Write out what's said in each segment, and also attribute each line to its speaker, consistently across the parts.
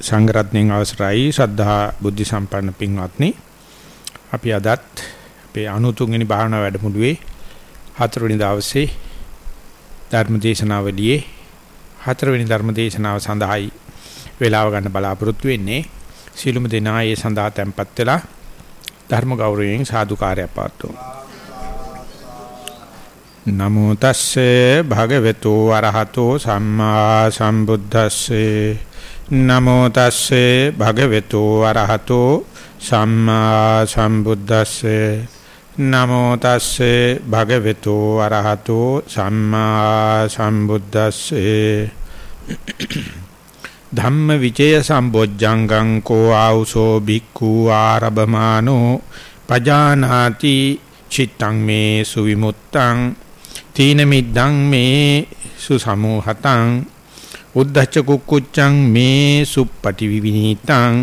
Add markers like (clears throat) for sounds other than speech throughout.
Speaker 1: සංගරත්නයෙන් අවසරයි. ශ්‍රද්ධා බුද්ධ සම්පන්න පින්වත්නි අපි අදත් අපේ 93 වෙනි භාවනා වැඩමුළුවේ හතරවෙනි දවසේ ධර්ම දේශනාවලියේ හතරවෙනි ධර්ම දේශනාව සඳහායි වේලාව ගන්න බලාපොරොත්තු වෙන්නේ. සීලුම දෙනා ඒ සඳහා tempත් වෙලා ධර්ම ගෞරවයෙන් සාදුකාරය පාත්තුමු නමෝ තස්සේ භගවතු අරහතෝ සම්මා සම්බුද්දස්සේ නමෝ තස්සේ භගවතු අරහතෝ සම්මා සම්බුද්දස්සේ. නමෝ තස්සේ භගවතු අරහතෝ සම්මා සම්බුද්දස්සේ. ධම්ම විචය සම්බොජ්ජංගං කෝ ආවුසෝ බික්ඛු ආරබමානෝ පජානාති චිත්තං මේ සුවිමුත්තං තීන මිද්දං මේ සුසමෝහතං උද්ධච්ච කුක්කුච්චං මේ සුප්පටි විවිනීතං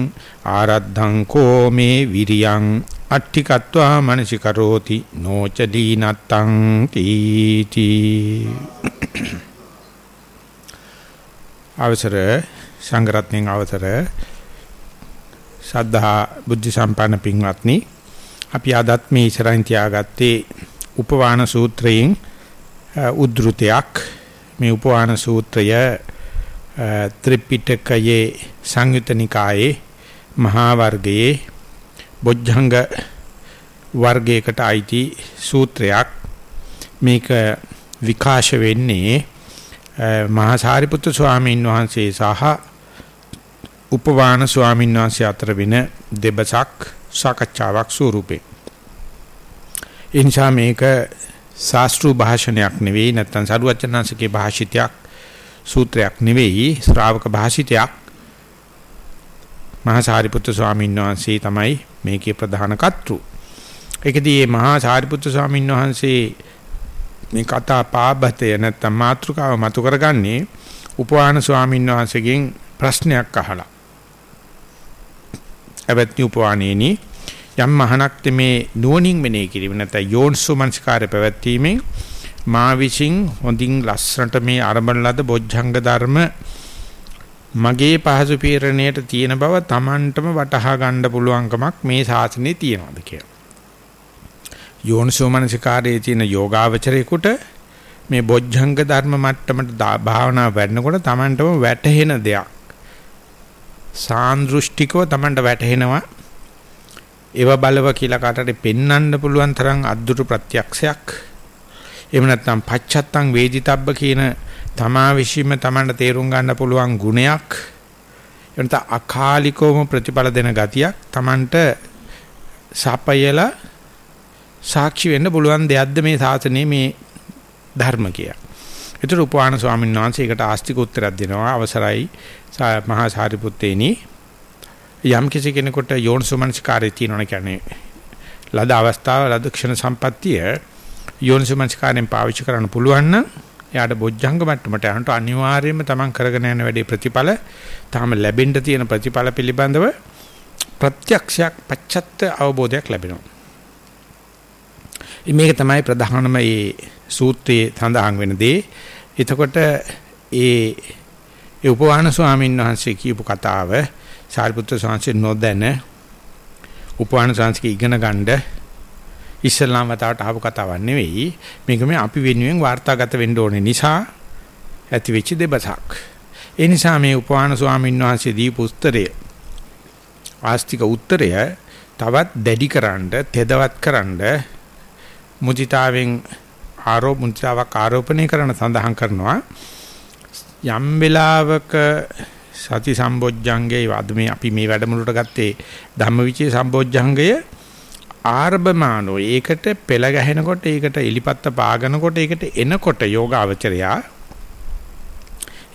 Speaker 1: ආරද්ධං කෝ මේ විරියං අට්ඨිකත්වා මනසිකරෝති නොච දීනත්තං තීති. අවසර සංගරත්නෙන් අවසර සද්ධා බුද්ධ සම්පන්න පින්වත්නි අපි අදත් මේ ඉස්සරහින් තියාගත්තේ උපවාන සූත්‍රයෙන් උද්ෘතයක් මේ උපවාන සූත්‍රය ත්‍රිපිටකයේ සංයුත නිකායේ මහා වර්ගයේ බොජ්ජංග වර්ගයකට අයිති සූත්‍රයක් මේක විකාශ වෙන්නේ මහා සාරිපුත්‍ර ස්වාමීන් වහන්සේ සහ උපවාන ස්වාමීන් වහන්සේ අතර වෙන දෙබසක් සාකච්ඡාවක් ස්වරූපේ. ඒ නිසා මේක ශාස්ත්‍රීය භාෂණයක් නෙවෙයි නැත්නම් සරුවචනාංශකේ භාෂිතයක් සූත්‍රයක් නෙවෙයි ශ්‍රාවක භාෂිතයක්. මහා සාරිපුත්‍ර ස්වාමීන් වහන්සේ තමයි මේකේ ප්‍රධාන කර්තෘ. ඒකදී මේ මහා සාරිපුත්‍ර ස්වාමීන් වහන්සේ මේ කතා පාබතය නැත්නම් මාතෘකාව මතු කරගන්නේ උපවාන ස්වාමීන් වහන්සේගෙන් ප්‍රශ්නයක් අහලා. අවත්නි උපවානේනි යම් මහණක් මේ නුවණින් මෙනේ කිරීම නැත්නම් යෝන්සුමංස්කාරය පැවැත්වීමෙන් මා විසින් හොඳින් ලස්සනට මේ අරඹන ලද බොජ්ජංග ධර්ම මගේ පහසු පීරණයට තියෙන බව Tamanටම වටහා ගන්න පුළුවන්කමක් මේ ශාසනයේ තියෙනවාද කියලා. යෝනිසෝමනසිකාරයේ තියෙන යෝගාවචරේකට මේ බොජ්ජංග ධර්ම මට්ටමට භාවනා වැඩනකොට Tamanටම වැටහෙන දෙයක්. සාන්දෘෂ්ටිකව Tamanට වැටහෙනවා. ඒව බලව කියලා කාටට පෙන්වන්න පුළුවන් තරම් අද්දුරු ප්‍රත්‍යක්ෂයක්. එහෙම නැත්නම් පච්චත්තං වේදිතබ්බ කියන තමා විශ්ීම තමන්ට තේරුම් ගන්න පුළුවන් ගුණයක් එනත අකාලිකවම ප්‍රතිඵල දෙන ගතියක් තමන්ට සපයලා සාක්ෂි වෙන්න පුළුවන් දෙයක්ද මේ සාසනයේ මේ ධර්ම කිය. ඒතර උපවාන ස්වාමීන් වහන්සේ ඒකට ආස්තික උත්තරයක් දෙනවා අවසරයි මහා සාරිපුත්තේනි යම් කිසි කෙනෙකුට යෝනිසෝමනස්කාරය තියෙනවා කියන්නේ ලද අවස්ථාව ලද ක්ෂණ සම්පත්තිය යෝනිසෝමනස්කාරයෙන් පාවිච්චි කරන්න පුළුවන් නම් එයාට බොජ්ජංග මට්ටමට යනට අනිවාර්යයෙන්ම තමන් කරගෙන යන වැඩේ ප්‍රතිඵල තාම ලැබෙන්න තියෙන ප්‍රතිඵල පිළිබඳව ප්‍රත්‍යක්ෂයක් පච්චත්ත අවබෝධයක් ලැබෙනවා. මේක තමයි ප්‍රධානම මේ සූත්‍රයේ සඳහන් වෙන දේ. එතකොට ඒ ඒ උපවාන ස්වාමීන් වහන්සේ කියපු කතාව සාරිපුත්‍ර ස්වාමීන් නොදැන උපවාන ස්වාමීන් ඉගෙන ගන්න ඉස්ලාම් වතාවට ආපු කතාවක් නෙවෙයි. මේක මේ අපි වෙනුවෙන් වාර්තාගත වෙන්න ඕනේ නිසා ඇති වෙච්ච දෙබසක්. ඒ නිසා මේ උපවාන ස්වාමීන් වහන්සේ දීපු උත්තරය ආස්තික උත්තරය තවත් දැඩිකරනද තෙදවත්කරනද මුදිතාවෙන් ආරෝප මුදිතාවක් ආරෝපණය කරන සඳහන් කරනවා. යම් වෙලාවක සති සම්බොජ්ජංගේ වද මේ අපි මේ වැඩමුළුවට ගත්තේ ධම්මවිචේ සම්බොජ්ජංගය ආරබමානෝ ඒකට පෙළ ගැහෙනකොට ඒකට එලිපත්ත පාගනකොට ඒකට එනකොට යෝගාවචරයා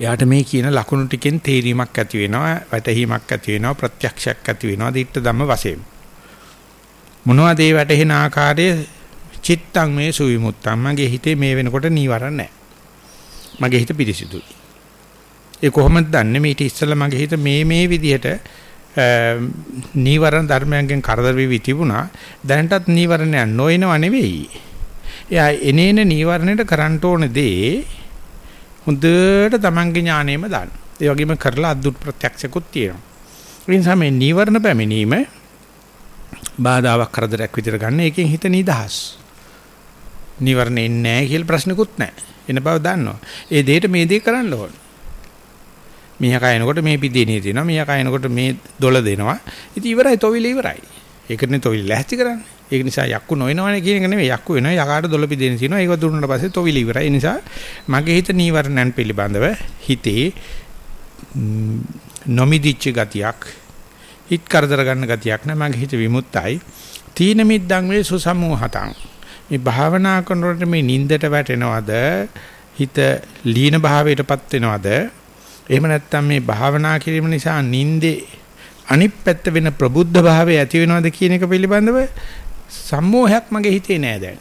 Speaker 1: එයාට මේ කියන ලකුණු ටිකෙන් තේරීමක් ඇති වෙනවා වැටහීමක් ඇති වෙනවා ප්‍රත්‍යක්ෂයක් ඇති වෙනවා දිට්ඨ ධම්ම වශයෙන්. මොනවද ඒ වැටහෙන ආකාරයේ? චිත්තං මේ සුවිමුත්තං. මගේ හිතේ මේ වෙනකොට නීවරණ නැහැ. මගේ හිත පිරිසිදුයි. ඒ කොහොමද දන්නේ? මේ ඊට ඉස්සෙල්ලා මගේ හිත මේ මේ විදිහට නීවරණ ධර්මයන්ගෙන් කරදර වෙවි තිබුණා දැනටත් නීවරණයක් නොයනව නෙවෙයි එයා එනේන නීවරණයට කරන්න ඕන දේ හොඳට තමන්ගේ ඥාණයෙම දාන්න ඒ වගේම කරලා අද්දුත් ප්‍රත්‍යක්ෂකුත් තියෙනවා. ඒ නිසා මේ නීවරණ පැමිණීම බාධාවක් කරදරයක් විදිහට ගන්න එකෙන් හිත නිදහස්. නීවරණ එන්නේ නැහැ කියලා ප්‍රශ්නකුත් නැහැ. එන බව දන්නවා. ඒ දෙයට මේ දේ කරන්න ඕන. මීයා කයනකොට මේ පිටිනේ තියෙනවා. මීයා කයනකොට මේ දොළ දෙනවා. ඉතින් ඉවරයි තොවිල ඉවරයි. ඒකනේ තොවිල ලැහැත්ති කරන්නේ. ඒක නිසා යක්කු නොවෙනවනේ කියන එක නෙවෙයි යක්කු වෙනවා. යකාට දොළ පිටිනේ තියෙනවා. ඒක දුන්නාට පස්සේ තොවිල ඉවරයි. ඒ නිසා මගේ හිත නීවරණයන් පිළිබඳව හිතේ නොමිදිච්ච ගතියක් හිත කරදර ගන්න ගතියක් නෑ මගේ හිත විමුක්තයි තීන මිද්දං වේ සුසමෝහතං මේ භාවනා කරනකොට මේ නින්දට වැටෙනවද හිත ලීන භාවයටපත් වෙනවද එහෙම නැත්නම් මේ භාවනා කිරීම නිසා නින්දේ අනිත් පැත්ත වෙන ප්‍රබුද්ධ භාවය ඇති වෙනවද කියන එක පිළිබඳව සම්මෝහයක් මගේ හිතේ නෑ දැන්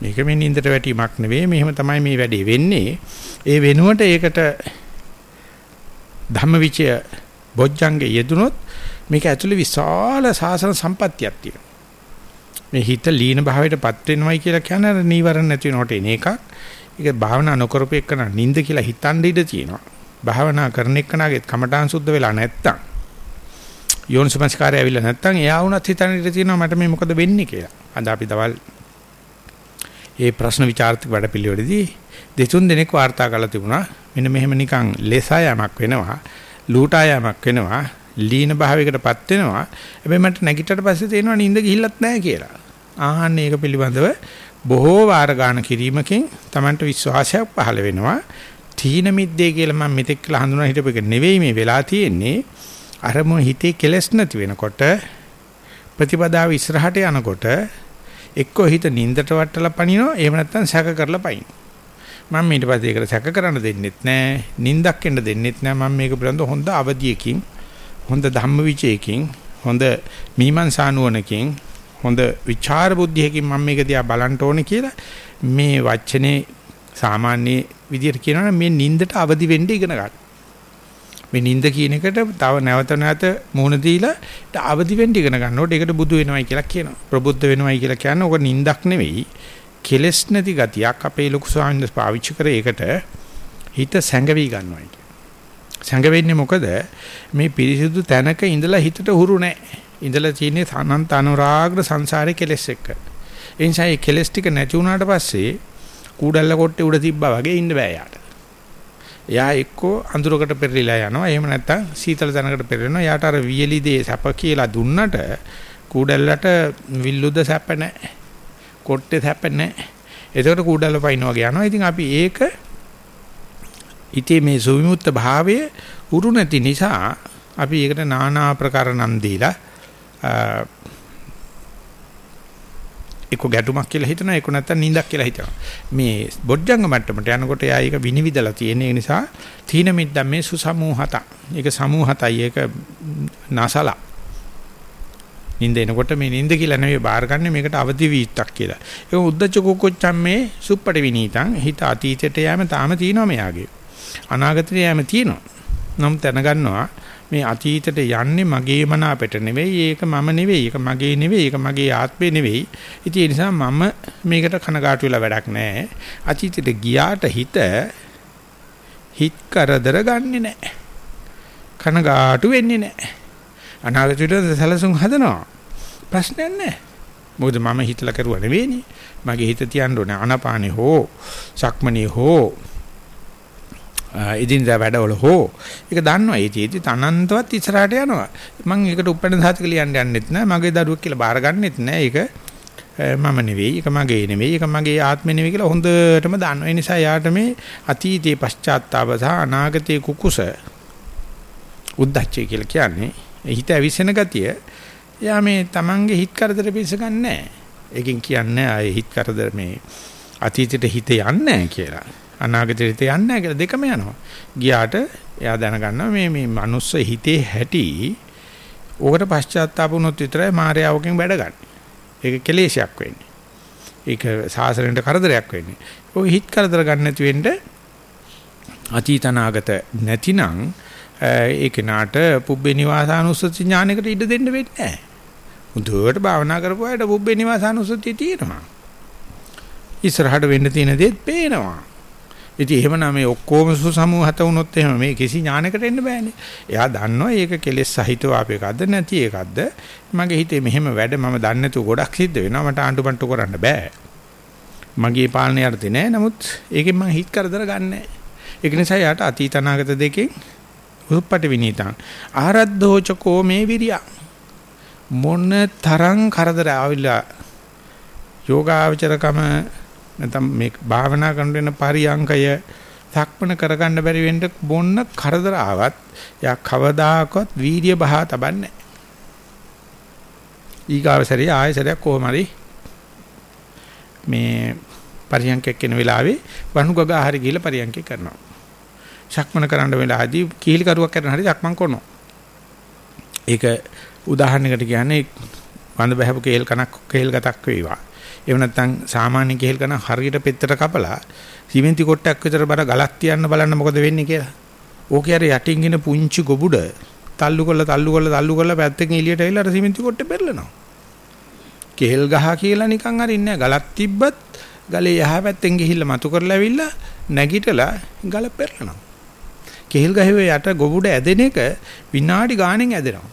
Speaker 1: මේක මේ නින්දට වැටීමක් නෙවෙයි මෙහෙම තමයි මේ වැඩේ වෙන්නේ ඒ වෙනුවට ඒකට ධම්මවිචය බොජ්ජංගේ යෙදුනොත් මේක ඇතුලේ විශාල සාසන සම්පත්තියක් තියෙනවා. මේ හිත ලීන භාවයටපත් වෙනවයි කියලා කියන්නේ අර නීවරණ නැති වෙනකොට එන එකක්. ඒක භාවනා නොකරපු එකන නිින්ද කියලා හිතන්න ඉඩ තියෙනවා. භාවනා කරන එකනාගේ කමඨාන් සුද්ධ වෙලා නැත්තම් යෝනිසමස්කාරය ඇවිල්ලා නැත්තම් එයා වුණත් හිතන්න ඉඩ තියෙනවා මට මේ මොකද වෙන්නේ කියලා. අද අපි දවල් ඒ ප්‍රශ්න විචාරතික වැඩපිළිවෙලදී දෙතුන් දිනක් වාර්තා කරලා තිබුණා. මෙන්න මෙහෙම නිකන් ලෙසා යමක් වෙනවා. ලූටා යමක් වෙනවා. ලීන භාවයකටපත් වෙනවා. හැබැයි මට නැගිටට පස්සේ තේරෙනවා නිින්ද ගිහිල්ලත් නැහැ කියලා. ආහන්න ඒක පිළිබඳව බොහෝ වාර ගාන කිරීමකින් Tamanට විශ්වාසයක් පහළ වෙනවා. තීන මිද්දේ කියලා මම මෙතෙක් කියලා හඳුනා හිටපු එක නෙවෙයි මේ වෙලා තියෙන්නේ. අරමුණ හිතේ කෙලස් නැති වෙනකොට ප්‍රතිපදාව ඉස්සරහට යනකොට එක්කෝ හිත නින්දට වටලා පනිනවා එහෙම නැත්නම් සැක කරලා පයින් මම ඊට පස්සේ ඒකට සැක කරන්න දෙන්නෙත් නැහැ නින්දක් එන්න දෙන්නෙත් නැහැ මම මේක පිළිබඳව හොඳ අවධියකින් හොඳ ධම්මවිචයකින් හොඳ මීමන්සානුවණකින් හොඳ විචාර බුද්ධියකින් මම මේක දිහා බලන්න ඕනේ කියලා මේ වචනේ සාමාන්‍ය විදිහට කියනවා මේ නින්දට අවදි වෙන්න ඉගෙන ගන්න. මේ නින්ද කියන එකට තව නැවත නැවත මුහුණ දීලා අවදි වෙන්න ඉගෙන ගන්නකොට ඒකට බුදු වෙනවයි කියලා කියනවා. ප්‍රබුද්ධ වෙනවයි කියලා කියන්නේ ඕක නින්දක් නෙවෙයි. කෙලස් නැති ගතියක් අපේ ලොකු ස්වාමීන් වහන්සේ පාවිච්චි කරේ ඒකට හිත සැඟවි ගන්නවයි කියන්නේ. සැඟවෙන්නේ මොකද මේ පිරිසිදු තැනක ඉඳලා හිතට හුරු නැහැ. ඉඳලා තියෙන්නේ අනන්ත අනුරාග්‍ර සංසාරේ කෙලස් එක්ක. ඒ නිසා මේ කෙලස් ටික නැති වුණාට පස්සේ කූඩල්ල කොට්ටේ උඩ තිබ්බා වගේ ඉන්න බෑ යාට. එයා එක්කෝ අඳුරකට පෙරලිලා යනවා. එහෙම නැත්නම් සීතල තැනකට පෙරලෙනවා. යාට අර වියලි දේ සැප කියලා දුන්නට කූඩල්ලට විල්ලුද සැප නැහැ. කොට්ටේ සැප නැහැ. එතකොට කූඩල්ල පයින්න වගේ යනවා. ඉතින් අපි ඒක ඉතේ මේ සුවිමුත්ත භාවය උරු නැති නිසා අපි ඒකට নানা ආකාර නම් දීලා එක්ක ගැටුමක් කියලා හිතනවා එක්ක නැත්තම් නිින්දක් කියලා හිතනවා. මේ බොජ්ජංග මට්ටමට යනකොට එයා ඒක විනිවිදලා තියෙන නිසා තීන මිද්දම් මේ සුසමූහත. ඒක සමූහතයි ඒක නසලා. නිින්ද එනකොට මේ නිින්ද කියලා නෙවෙයි බාරගන්නේ මේකට අවදි වීත්තක් කියලා. ඒක උද්දච්ච කුක්කුච්චම් මේ සුප්පටි විනීතං. හිත අතීතයට යෑම තාම තියෙනවා මෙයාගේ. අනාගතයට යෑම තියෙනවා. නම් දැනගන්නවා මේ අතීතයට යන්නේ මගේ මන අපිට නෙවෙයි ඒක මම නෙවෙයි ඒක මගේ නෙවෙයි ඒක මගේ ආත්මේ නෙවෙයි. ඉතින් ඒ නිසා මම මේකට කනගාටු වෙලා වැඩක් නැහැ. අතීතයට ගියාට හිත හිත කරදර ගන්නෙ නැහැ. කනගාටු වෙන්නේ නැහැ. අනාගතයට සැලසුම් හදනවා. ප්‍රශ්නයක් නැහැ. මොකද මම හිතලා කරුවා නෙවෙයිනේ. මගේ හිත තියන්න ඕනේ. අනපානේ හෝ සක්මනේ හෝ එදිනදා වැඩවල හෝ. ඒක දන්නවා. ඒ තියෙදි තනන්තවත් ඉස්සරහට යනවා. මම ඒකට උපැන්න සාතික ලියන්න යන්නෙත් නෑ. මගේ දරුවෙක් කියලා බාර ගන්නෙත් නෑ. ඒක මම නෙවෙයි. ඒක මගේ නෙවෙයි. ඒක මගේ ආත්මෙ නෙවෙයි කියලා හොඳටම දන්නවා. ඒ නිසා යාට මේ අතීතයේ පශ්චාත්තාප සහ අනාගතයේ කුකුස උද්දච්චය කියලා කියන්නේ හිත ඇවිස්සෙන ගතිය යා මේ Tamange හිත කරදර පිස්ස ගන්නෑ ඒකෙන් කියන්නේ ආයේ හිත කරදර මේ අතීතයට හිත යන්නේ කියලා. අනාගතයට යන්නේ නැහැ කියලා දෙකම යනවා. ගියාට එයා දැනගන්නවා මේ මේ මනුස්ස හිතේ හැටි ඕකට පශ්චාත්තාප වුණොත් විතරයි මායාවකින් වැඩ ගන්න. ඒක කෙලේශයක් වෙන්නේ. ඒක සාසනෙට කරදරයක් වෙන්නේ. ඔය හිත කරදර ගන්න නැති වෙන්න අතීත අනාගත නැතිනම් ඒ කෙනාට පුබ්බේ නිවාසානුස්සති ඥානයකට ඉඩ දෙන්න වෙන්නේ නැහැ. මුදුවට භාවනා කරපුවාට පුබ්බේ නිවාසානුස්සතිය තියෙනවා. ඉස්සරහට වෙන්න තියෙන දේත් පේනවා. ඉතින් එහෙමනම් මේ ඔක්කොම සුසමූහත වුණොත් එහෙම මේ කිසි ඥානයකට එන්න බෑනේ. එයා දන්නවා මේක කෙලෙස් සහිතව අපේකද්ද නැති එකක්ද. මගේ හිතේ මෙහෙම වැඩ මම දන්නේ නැතුව ගොඩක් සිද්ධ වෙනවා. මට ආණ්ඩුපන්ටු කරන්න බෑ. මගේ පාලනය යටතේ නෑ. නමුත් ඒකෙන් මම හිත කරදර ගන්නෑ. ඒක නිසා යාට අතීත අනාගත දෙකෙන් උප්පටි විනීතං ආරද්ධෝචකෝ මේ විරිය මොන තරම් කරදර ආවිලා යෝගාචරකම නැත්නම් මේ භාවනා කරන වෙන පරියංකය සක්මන කරගන්න බැරි වෙන්න බොන්න කරදර ආවත් යා කවදාකවත් වීර්ය බහා තබන්නේ ඊගාවසරිය ආයසරයක් කොහොම හරි මේ පරියංකයක් වෙන වෙලාවේ වණුගගා හරි ගිහලා පරියංකේ කරනවා. සක්මන කරන්න වෙලාවදී කීලි කරුවක් කරන හරි සක්මන් කරනවා. ඒක උදාහරණයකට කියන්නේ වඳ බහැපු කේල් කනක් කේල් ගතක් වේවා. එහෙම නැත්නම් සාමාන්‍ය කෙහෙල් කන හරියට පෙත්තට කපලා සිමෙන්ති කොටයක් විතර බර ගලක් තියන්න බලන්න මොකද වෙන්නේ කියලා. ඕකේ අර යටින් ඉන පුංචි ගොබුඩ තල්ලු කරලා තල්ලු කරලා තල්ලු කරලා පැත්තකින් එළියට ඇවිල්ලා අර සිමෙන්ති කොටේ පෙරලනවා. කෙහෙල් ගහ කියලා නිකන් අරින්නේ ගලක් තිබ්බත් ගලේ යහ පැත්තෙන් ගිහිල්ලා මතු කරලා ඇවිල්ලා නැගිටලා ගල පෙරලනවා. කෙහෙල් ගහේ යට ගොබුඩ ඇදෙන එක විනාඩි ගාණෙන් ඇදෙනවා.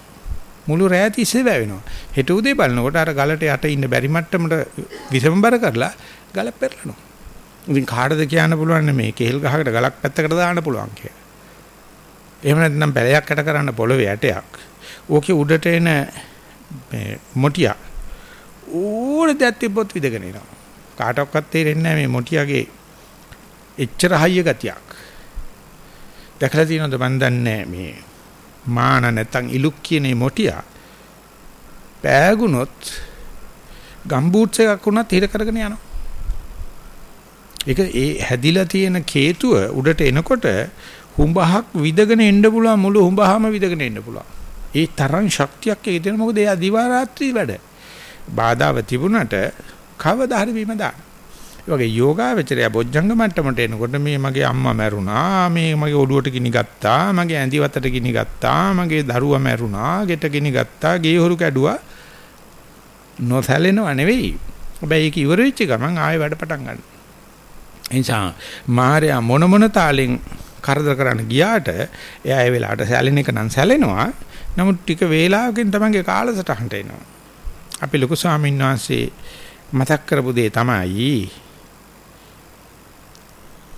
Speaker 1: මුළු රෑ තිස්සේ වැවෙනවා. හෙට උදේ බලනකොට අර ගලට යට ඉන්න බැරි මට්ටමට විසමබර කරලා ගල පෙරලනවා. ඉතින් කාටද කියන්න පුළුවන් මේ කෙහෙල් ගහකට ගලක් පැත්තකට දාන්න පුළුවන් කියලා. එහෙම නැත්නම් පැලයක් යට කරන්න පොළවේ ඇටයක්. ඕකේ උඩට එන මේ මොටියා ඕන දෙයක් තිබ්බොත් විදගෙන එනවා. කාටවත් තේරෙන්නේ නැහැ මේ මොටියාගේ එච්චර හයිය ගතියක්. දැකලා තියෙනවද මන් දන්නේ මේ මාන නැත්තම් ඉලුක් කියන මොටියා පෑගුණොත් ගම්බූට්ස් එකක් වුණත් හිර කරගෙන යනවා. ඒක ඒ හැදිලා තියෙන කේතුව උඩට එනකොට හුඹහක් විදගෙන එන්න පුළුවන් මුළු හුඹහම විදගෙන එන්න පුළුවන්. ඒ තරම් ශක්තියක් ඒක දෙන මොකද එයා දිවා රාත්‍රී වැඩ. බාධාව තිබුණට කවදා හරි බීම දාන. ඒ වගේ යෝගාවචරය බොජ්ජංග මට්ටමට එනකොට මේ මගේ අම්මා මැරුණා මේ මගේ ඔළුවට ගිනි ගත්තා මගේ ඇඳි වතට ගිනි ගත්තා මගේ දරුවා මැරුණා ගෙට ගිනි ගත්තා ගේ හොරු කැඩුවා. නොසැලෙනව නෙවෙයි. හැබැයි ඒක ඉවර වෙච්ච ගමන් ආයෙ වැඩ පටන් ගන්න. එනිසා මාර්යා මොන මොන තාලෙන් කරදර කරන්න ගියාට එයා ඒ වෙලාවට සැලෙන එක නම් සැලෙනවා. නමුත් ටික වේලාවකින් තමන්ගේ කාලසටහනට එනවා. අපි ලොකු ස්වාමීන් වහන්සේ මතක් කරපු දේ තමයි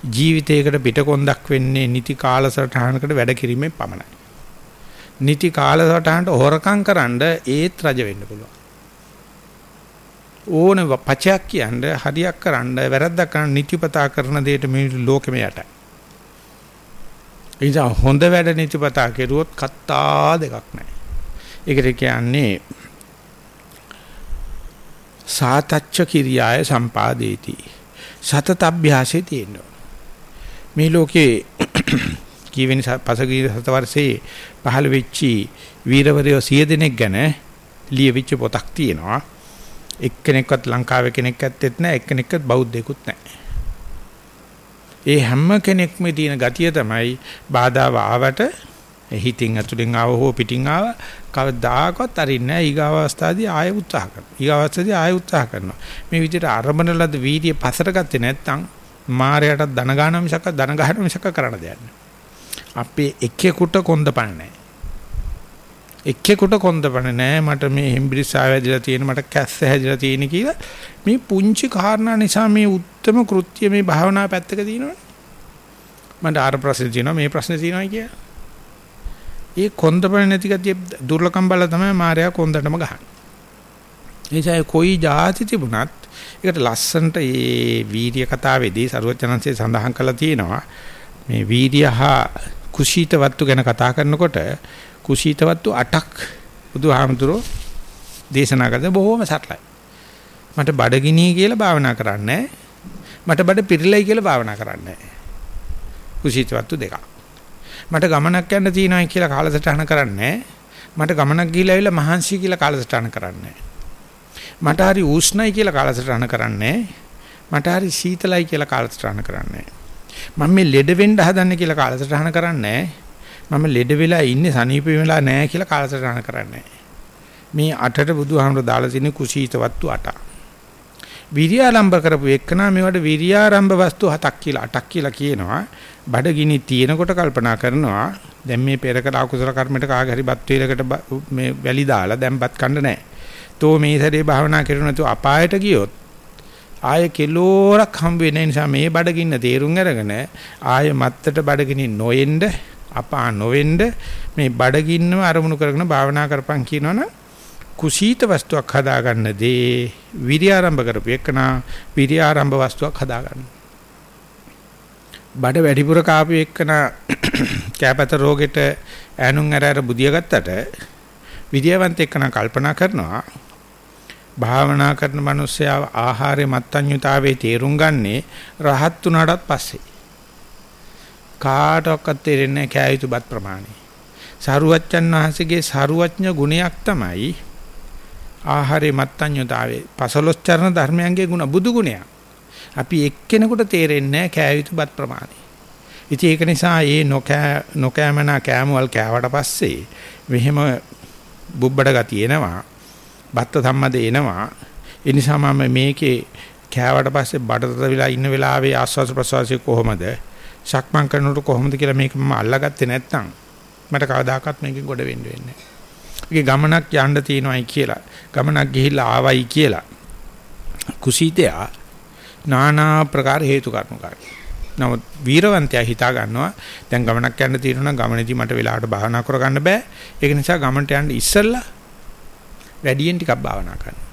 Speaker 1: ජීවිතයකට පිටකොන්දක් වෙන්නේ නිති කාලසටහනකට වැඩ කිරීමෙන් පමණයි. නිති කාලසටහනට හොරකම් කරන්න ඒත් රජ වෙන්න පුළුවන්. ඕන පචයක් කියන්නේ හරියක් කරන්න වැරද්දක් කරන්න නිතිපතා කරන දෙයට මේ ලෝකෙම යටයි. ඒ හොඳ වැඩ නිතිපතා කෙරුවොත් කත්තා දෙකක් නැහැ. ඒකට කියන්නේ සාතච්ච කිරියාය සම්පාදේති. සතත අභ්‍යාසයේ තියෙනවා. මේ ලෝකේ (clears throat) කීවෙනි පසුගිය සත වර්ෂයේ පහළ වෙච්චි වීරවරයෝ 100 දෙනෙක් ගැන ලියවිච්ච පොතක් තියෙනවා. එක්කෙනෙක්වත් ලංකාවේ කෙනෙක් ඇත්තෙත් නැහැ එක්කෙනෙක්වත් බෞද්ධයෙකුත් නැහැ. ඒ හැම කෙනෙක්ම තියෙන ගතිය තමයි බාධාව ආවට හිතින් ඇතුලෙන් ආව හෝ පිටින් ආව කවදාකවත් අරින්නේ නැහැ ඊගාව අවස්ථාවේදී ආයෙ උත්සාහ කරනවා. ඊගාව අවස්ථාවේදී ආයෙ උත්සාහ කරනවා. මේ විදිහට අරබන ලද වීර්ය පසට ගත්තේ නැත්නම් මායයට ධන ගන්න මිසක ධන ගන්න මිසක කරන්න දෙයක් නෑ. අපේ එකෙකුට කොන්දපණ නැහැ. එක්කෙකුට කොන්දපණ නැහැ මට මේ හෙම්බිරිස්සාව හැදිලා තියෙන මට කැස්ස හැදිලා තියෙන කියලා මේ පුංචි කාරණා නිසා මේ උත්තරම කෘත්‍ය මේ භාවනා පැත්තක තියෙනවනේ මට ආර ප්‍රශ්න තියෙනවා මේ ප්‍රශ්න තියෙනවා කියලා ඒ කොන්දපණ නැති ගතිය දුර්ලකම් බල තමයි මායя කොන්දටම ගහන්නේ එනිසා කොයි જાති තිබුණත් ඒකට ලස්සන්ට මේ වීර්ය කතාවේදී සරුවචනන්සේ සඳහන් කළා තියෙනවා. මේ වීර්ය හා කුසීත වත්තු ගැන කතා කරනකොට කුසීත වත්තු 8ක් බුදුහාමුදුරෝ දේශනා කරද බොහොම සරලයි. මට බඩගිනි කියලා භාවනා කරන්නේ මට බඩ පිරිලයි කියලා භාවනා කරන්නේ කුසීත වත්තු දෙකක්. මට ගමනක් යන්න තියෙනවා කියලා කාලසටහන කරන්නේ මට ගමනක් ගිහිල්ලා ඇවිල්ලා මහන්සි කියලා කාලසටහන කරන්නේ මට හරි උෂ්ණයි කියලා කාලසටහන කරන්නේ. මට හරි සීතලයි කියලා කාලසටහන කරන්නේ. මම මේ ලෙඩ වෙන්න හදන්නේ කියලා කාලසටහන කරන්නේ. මම ලෙඩ වෙලා ඉන්නේ සනීප වෙලා නැහැ කියලා කාලසටහන කරන්නේ. මේ අටට බුදුහාමර දාලා තියෙන කුසීත වත්තු අට. විරියාරම්භ කරපු එක්කනා මේවට විරියාරම්භ වස්තු හතක් කියලා අටක් කියලා කියනවා. බඩගිනි තියෙනකොට කල්පනා කරනවා දැන් මේ පෙරකල අකුසල කර්මයට කාගරි බත් වේලකට මේ වැලි දාලා දැන් බත් කන්න නැහැ. තෝ මේ සැරේ භාවනා කරන තු අපායට ගියොත් ආය කිලෝරක් හම්බ වෙන නිසා මේ බඩගින්න තේරුම් අරගෙන ආය මත්තට බඩගිනි නොෙන්න අපා නොවෙන්න මේ බඩගින්නම අරමුණු කරගෙන භාවනා කරපන් කියනවනම් කුසීත වස්තුවක් හදාගන්න දේ විරි ආරම්භ කරපු එකනා විරි ආරම්භ වස්තුවක් හදාගන්න. බඩ වැඩිපුර කාපු එකනා (coughs) කැපත රෝගෙට ඈනුන් අර අර බුදිය ගත්තට විද්‍යාවන්ත එක්කන කල්පනා කරනවා භාවනා කරන මිනිස්සයා ආහාරයේ මත්ඤ්‍යතාවයේ තේරුම් ගන්නේ රහත් උනාටත් පස්සේ. කාටවත් තේරෙන්නේ නැහැ කෑ යුතු බත් ප්‍රමාණය. සරුවච්චන් වහන්සේගේ සරුවඥ ගුණයක් තමයි ආහාරයේ මත්ඤ්‍යතාවයේ පසලොස් චරණ ධර්මයන්ගේ ගුණ බුදු ගුණයක්. අපි එක්කෙනෙකුට තේරෙන්නේ නැහැ කෑ යුතු බත් ප්‍රමාණය. ඉතින් ඒක නිසා ඒ නොකෑ නොකෑමනා කෑමවල් කෑවට පස්සේ මෙහෙම බුබ්බඩ ගතිය එනවා. බත්ත සම්මද එනවා. ඒ නිසා මම මේකේ කෑවට පස්සේ බඩතර වෙලා ඉන්න වෙලාවේ ආස්වාද ප්‍රසවාසය කොහොමද? සක්මන් කරනකොට කොහොමද කියලා මේක මම අල්ලාගත්තේ නැත්නම් මට කවදාකවත් මේකෙන් ගොඩ වෙන්න වෙන්නේ නැහැ. ගමනක් යන්න තියෙනවයි කියලා ගමනක් ගිහිල්ලා ආවයි කියලා කුසීතයා নানা ප්‍රකාර හේතු කාරණා නමුත් වීරවන්තයා හිතා ගන්නවා දැන් ගමනක් යන්න තියෙනවා නම් ගමනේදී මට වෙලාවට භාවනා කරගන්න බෑ. ඒක නිසා ගමනට යන්න ඉස්සෙල්ලා වැඩියෙන් ටිකක් භාවනා කරනවා.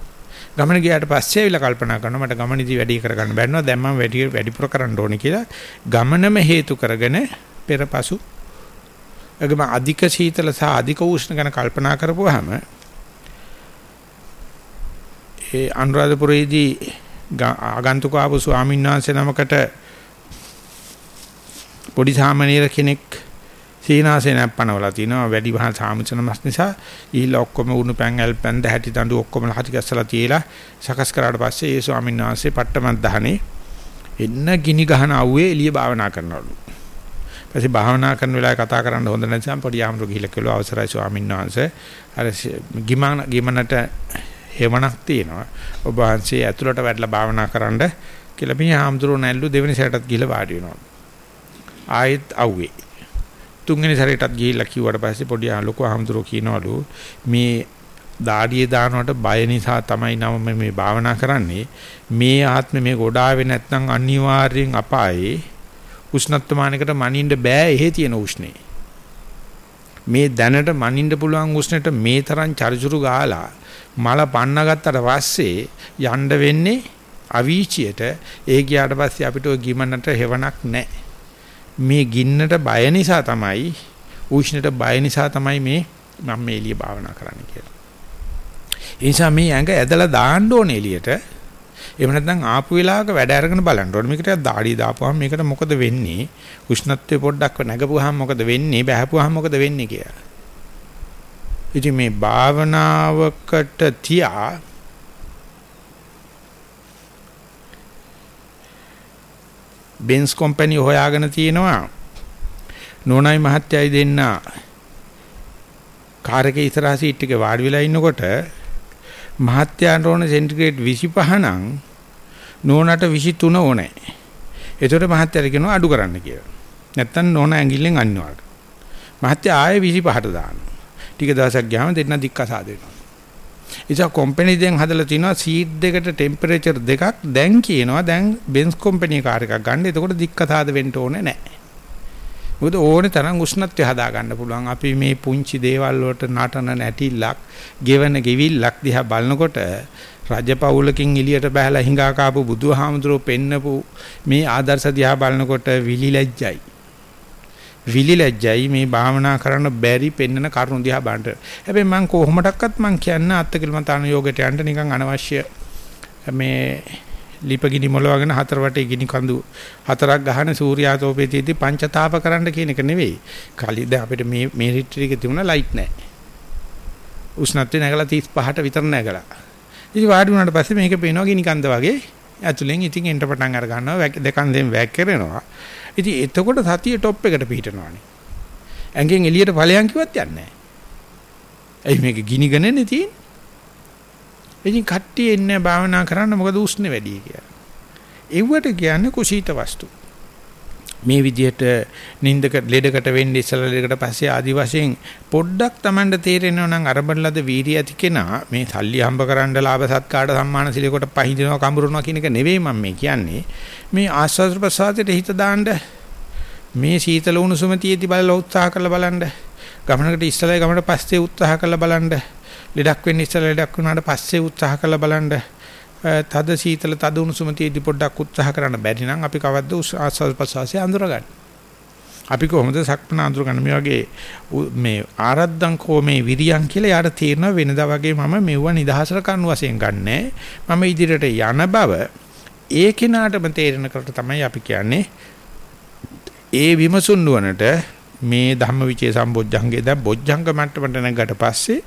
Speaker 1: ගමන ගියාට පස්සේ ඇවිල්ලා කල්පනා කරනවා මට ගමනේදී වැඩි කරගන්න බැන්නවා දැන් මම වැඩි වැඩිපුර කරන්න ඕනේ කියලා ගමනම හේතු කරගෙන පෙරපසු එගම අධික සීතල සහ අධික උෂ්ණ ගැන කල්පනා කරපුවාම ඒ අනුරාධපුරයේදී ආගන්තුක ආපු ස්වාමීන් වහන්සේ නමකට පොඩි සාමණේර කෙනෙක් සීනාසෙනක් පනවලා තිනවා වැඩි මහා සාමුචන මස් නිසා ඊළ ඔක්කොම උණු පැන් ඇල් පැන් දැහැටි දඬු ඔක්කොම ලහටි ගැස්සලා තියලා සකස් කරාට පස්සේ ඒ ස්වාමීන් වහන්සේ පට්ටමත් දහනේ එන්න ගිනි ගහන අවුවේ එළිය භාවනා කරනවලු. ඊපස්සේ භාවනා කරන වෙලාවේ කතා කරන්න හොඳ නැතිනම් පොඩි ආමරු ගිහිල්ලා කිව්වා අවසරයි ස්වාමීන් වහන්සේ අර ගිමන ගිමනට හේමණක් තියෙනවා. ඔබ වහන්සේ ඇතුළට වැඩලා භාවනා කරන්න කියලා මේ ආම්දුරු නැල්ලු දෙවෙනි සැරටත් ගිහිල්ලා වාඩි වෙනවා. ආයෙත් අවුවේ තුන්වෙනි සැරේටත් ගිහිල්ලා කිව්වට පස්සේ පොඩි ලොකු අහම්දුරෝ කියනවලු මේ දාඩිය දානවට බය නිසා තමයි නම මේ භාවනා කරන්නේ. මේ ආත්මෙ මේ ගොඩාවේ නැත්නම් අනිවාර්යෙන් අපායේ උෂ්ණත්වමානයකට මනින්න බෑ එහෙ තියෙන උෂ්ණේ. මේ දැනට මනින්න පුළුවන් උෂ්ණයට මේ තරම් චරිචුරු ගාලා මල පන්න ගත්තට පස්සේ යන්න වෙන්නේ අවීචියට. ඒ ගියාට පස්සේ අපිට ඔය ගිමනට හෙවණක් නැහැ මේ ගින්නට බය නිසා තමයි උෂ්ණයට බය නිසා තමයි මේ මම මේ එළිය භාවනා කරන්න කියලා. ඒ නිසා මේ ඇඟ ඇදලා දාන්න ඕනේ එළියට. එහෙම නැත්නම් ආපු වෙලාවක වැඩ අරගෙන බලන්න ඕනේ. මේකට දාඩිය දාපුවාම මේකට මොකද වෙන්නේ? උෂ්ණත්වය පොඩ්ඩක් නැගපුවාම මොකද වෙන්නේ? බහැපුවාම මොකද වෙන්නේ කියලා. ඉතින් මේ භාවනාවකට තියා බෙන්ස් කම්පැනි හොයාගෙන තියෙනවා නෝනයි මහත්තයයි දෙන්න කාර් එකේ ඉස්සරහා සීට් එකේ වාඩි වෙලා ඉන්නකොට මහත්තයාට ඕන සෙන්ටිග්‍රේඩ් 25 නම් නෝනට 23 ඕනේ. ඒතකොට මහත්තයාට කියනවා අඩු කරන්න කියලා. නැත්තම් නෝන ඇඟිල්ලෙන් අන්නවට. මහත්තයා ආයේ 25ට දානවා. ටික දවසක් ගියාම දෙන්න දික්කසාද වෙනවා. නිසා කම්පැනි දැන් හදලා තිනවා සීට් දෙකට ටෙම්පරේචර් දෙකක් දැන් කියනවා දැන් බෙන්ස් කම්පැනි කාර් එකක් ගන්න. එතකොට දික්කතාද වෙන්න ඕනේ නැහැ. මොකද ඕනේ තරම් උෂ්ණත්වය හදා ගන්න පුළුවන්. අපි මේ පුංචි දේවල් වලට නටන නැටිල්ලක්, ගෙවන ගෙවිල්ලක් දිහා බලනකොට රජපෞලකින් එළියට බහලා හිඟා කාපු බුදුහාමුදුරුවෝ පෙන්නපු මේ ආදර්ශ දිහා බලනකොට විලිලැජ්ජයි. විලිලැජ්ජයි මේ භාවනා කරන්න බැරි පෙන්නන කරුණු දිහා බලන්න. හැබැයි මම කොහොමඩක්වත් මම කියන්න අත්කලමතාන යෝගයට යන්න නිකන් අනවශ්‍ය මේ ලිපගිනි මොලවගෙන හතර වටේ ගිනි කඳු හතරක් ගහන සූර්යාතෝපේතියදී පංචතාප කරන්න කියන එක නෙවෙයි. කලි දැන් අපිට මේ මේ රිට්‍රීට් එකේ තිබුණා ලයිට් නැහැ. උෂ්ණත්වය නැගලා 35ට විතර නැගලා. ඉතින් වාඩි වුණාට පස්සේ මේක පේනවා ගිනි කන්ද වගේ ඇතුලෙන් ඉතින් එන්ට පටන් අර ගන්නවා දෙකන් දෙන් වැක් කරනවා. ඉතින් එතකොට සතිය টොප් එකට පිහිටනවානේ. ඇඟෙන් එළියට ඵලයන් කිව්වත් යන්නේ නැහැ. ඇයි මේක ගිනිගන්නේ තියෙන්නේ? ඉතින් කට්ටිය එන්නේ භාවනා කරන්න මොකද උස්නේ වැඩි කියලා. ඒවට කියන්නේ කුසීත වස්තු. මේ විදිහට නින්දක ලෙඩකට වෙන්නේ ඉස්සලා ලෙඩකට පස්සේ ආදි වශයෙන් පොඩ්ඩක් Tamanට තේරෙනවා නම් අරබලද වීර්ය ඇති කෙනා මේ සල්ලි හම්බ කරන්න ලාභ සත්කාර සම්මාන සිලයකට පහඳිනවා කඹරනවා කියන එක නෙවෙයි මම මේ කියන්නේ. මේ ආස්වාද ප්‍රසආතයට හිත දාන්න මේ සීතල උණුසුම තියෙදි බලලා උත්සාහ කරලා බලන්න ගමනකට ඉස්සලා ගමනට පස්සේ උත්සාහ කරලා බලන්න ලෙඩක් වෙන්න ඉස්සලා ලෙඩක් වුණාට පස්සේ උත්සාහ කරලා බලන්න තද සීතල තද උණුසුම තියෙදි පොඩ්ඩක් උත්සාහ කරන්න බැරි නම් අපි කවද්ද ආස්වාද ප්‍රසවාසය අඳුරගන්නේ. අපි කොහොමද සක්මන අඳුරගන්නේ මේ වගේ මේ ආරද්දං කෝ මේ විරියන් කියලා යාට තේරෙනවා වෙනදා වගේ මම මෙවුව නිදහසට කන්නු වශයෙන් ගන්නෑ. මම ඉදිරියට යන බව ඒ කෙනාටම තේරෙන කට තමයි අපි කියන්නේ ඒ විමසුන් නුවණට මේ ධම්මවිචේ සම්බොජ්ජංගේ දැන් බොජ්ජංග මට්ටමට නැගකට පස්සේ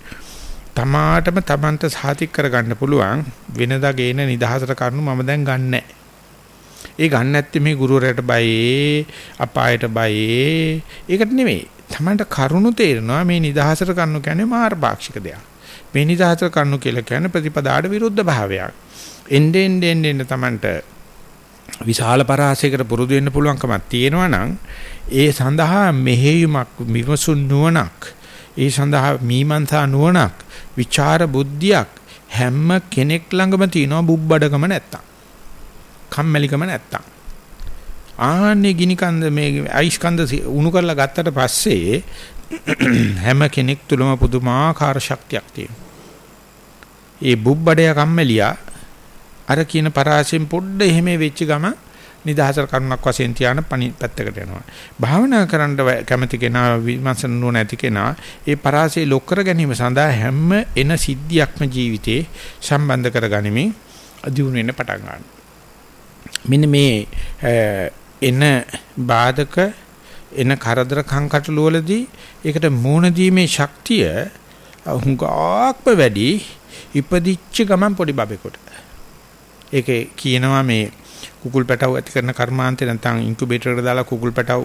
Speaker 1: තමාටම තමන්ට සාතික් කරගන්න පුළුවන් වෙනදා ගේන නිදහසට කරුණු මම දැන් ගන්නෑ. ඒ ගන්න නැත්තේ මේ ගුරුවරයාට බයේ අපායට බයේ ඒකට නෙමෙයි. තමන්ට කරුණු තේරෙනවා මේ නිදහසට කරුණු කියන්නේ මාර්ගපාක්ෂික දෙයක්. මේ නිදහසට කරුණු කියලා කියන්නේ ප්‍රතිපදාට විරුද්ධ භාවයක්. එන්නේ එන්නේ එන්නේ තමන්ට විශාල පරාසයකට පුරුදු වෙන්න පුළුවන්කමක් තියෙනවා නම් ඒ සඳහා මෙහෙයුමක් විමසුන් නුවණක් ඒ සඳහා මීමන්සා නුවණක් විචාර බුද්ධියක් හැම කෙනෙක් ළඟම තියෙනවා බුබ්බඩකම නැත්තම්. කම්මැලිකම නැත්තම්. ආන්නේ ගිනි කන්ද මේ අයිස් කන්ද උණු කරලා ගත්තට පස්සේ (clears throat) හැම කෙනෙක් තුළම පුදුමාකාර ශක්තියක් තියෙනවා. ඒ බුබ්බඩය කම්මැලියා අර කියන පරාසයෙන් පොඩ්ඩ එහෙම වෙච්ච ගම නිදහසට කරුණක් වශයෙන් තියාන පැත්තකට යනවා. භාවනා කරන්න කැමති කෙනා විමර්ශන නුවණ ඇති කෙනා ඒ පරාසය ලොක් කර ගැනීම සඳහා හැම එන සිද්ධියක්ම ජීවිතේ සම්බන්ධ කරගනිමින් අදියුණු වෙන්න පටන් ගන්නවා. මෙන්න මේ එන බාධක එන කරදර කංකටළු වලදී ඒකට මූණ දීමේ ශක්තිය හුඟක්ම වැඩි ඉපදිච්ච ගමන් පොඩි බබෙකුට. ඒකේ කියනවා මේ කුකුල් පැටව ඇති කරන කර්මාන්තේ නැත්නම් ඉන්කියුබේටර් එකට දාලා කුකුල් පැටව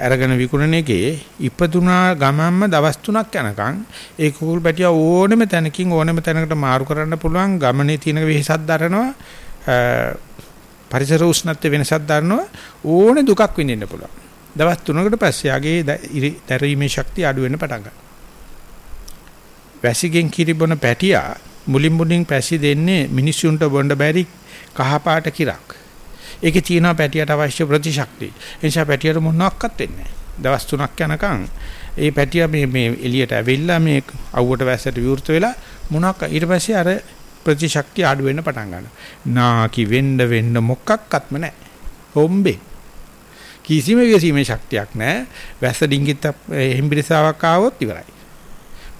Speaker 1: අරගෙන විකුණන එකේ ඉපදුනා ගමන්ම දවස් 3ක් යනකම් ඒ කුකුල් පැටියා ඕනෙම තැනකින් ඕනෙම තැනකට මාරු කරන්න පුළුවන් ගමනේ තියෙන වෙහසක් දරනවා පරිසර උෂ්ණත්වයේ වෙනසක් දරනවා ඕනේ දුකක් විඳින්න පුළුවන්. දවස් 3කට පස්සේ ආගේ දැරීමේ ශක්තිය අඩු වෙන්න පටන් ගන්නවා. වැසිගෙන් කිරිබොන පැටියා මුලින් මුලින් පැසි දෙන්නේ මිනිස්සුන්ට බොන්න බැරි කහපාට කිරක්. ඒකේ තියෙනවා පැටියට අවශ්‍ය ප්‍රතිශක්තිය. ඒ නිසා පැටියට මොනවත් වෙන්නේ දවස් 3ක් යනකම් ඒ පැටිය මේ මේ එළියට ඇවිල්ලා මේ අවුවට වැස්සට විවෘත වෙලා මොනක් ඊට පස්සේ අර ප්‍රතිශක්තිය අඩු වෙන්න පටන් ගන්නවා. නාකි වෙන්න වෙන්න මොකක්වත්ම නැහැ. හොම්බේ. කිසිම විසීමේ ශක්තියක් නැහැ. වැස්ස ඩිංගිත් හෙම්බිරිසාවක් ආවොත් ඉවරයි.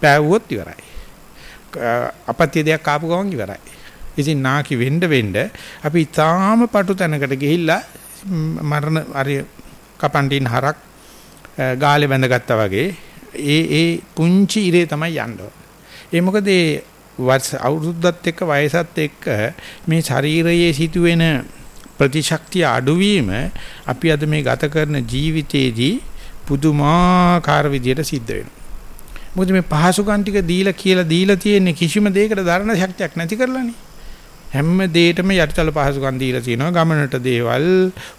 Speaker 1: පෑවුවොත් ඉවරයි. අපත්‍ය දෙයක් ආපු ගමන් ඉවරයි. ඉතින් නාකි වෙන්න වෙන්න අපි තාම පටු තැනකට ගිහිල්ලා මරණ අර කපන්ටින් හරක් ගාලේ බැඳගත්තා වගේ ඒ ඒ පුංචි ඉරේ තමයි යන්න ඒ මොකද ඒ වර්ෂ අවුරුද්දත් එක්ක වයසත් එක්ක මේ ශරීරයේ සිදුවෙන ප්‍රතිශක්තිය අඩුවීම අපි අද මේ ගත කරන ජීවිතයේදී පුදුමාකාර විදියට සිද්ධ වෙනවා. මොකද මේ පහසුකම් ටික දීලා කියලා දීලා තියෙන කිසිම දෙයකට දරණ ශක්තියක් නැති කරලානේ. හැම දෙයකටම යටිතල පහසුකම් දීලා තියෙනවා. ගමනට දේවල්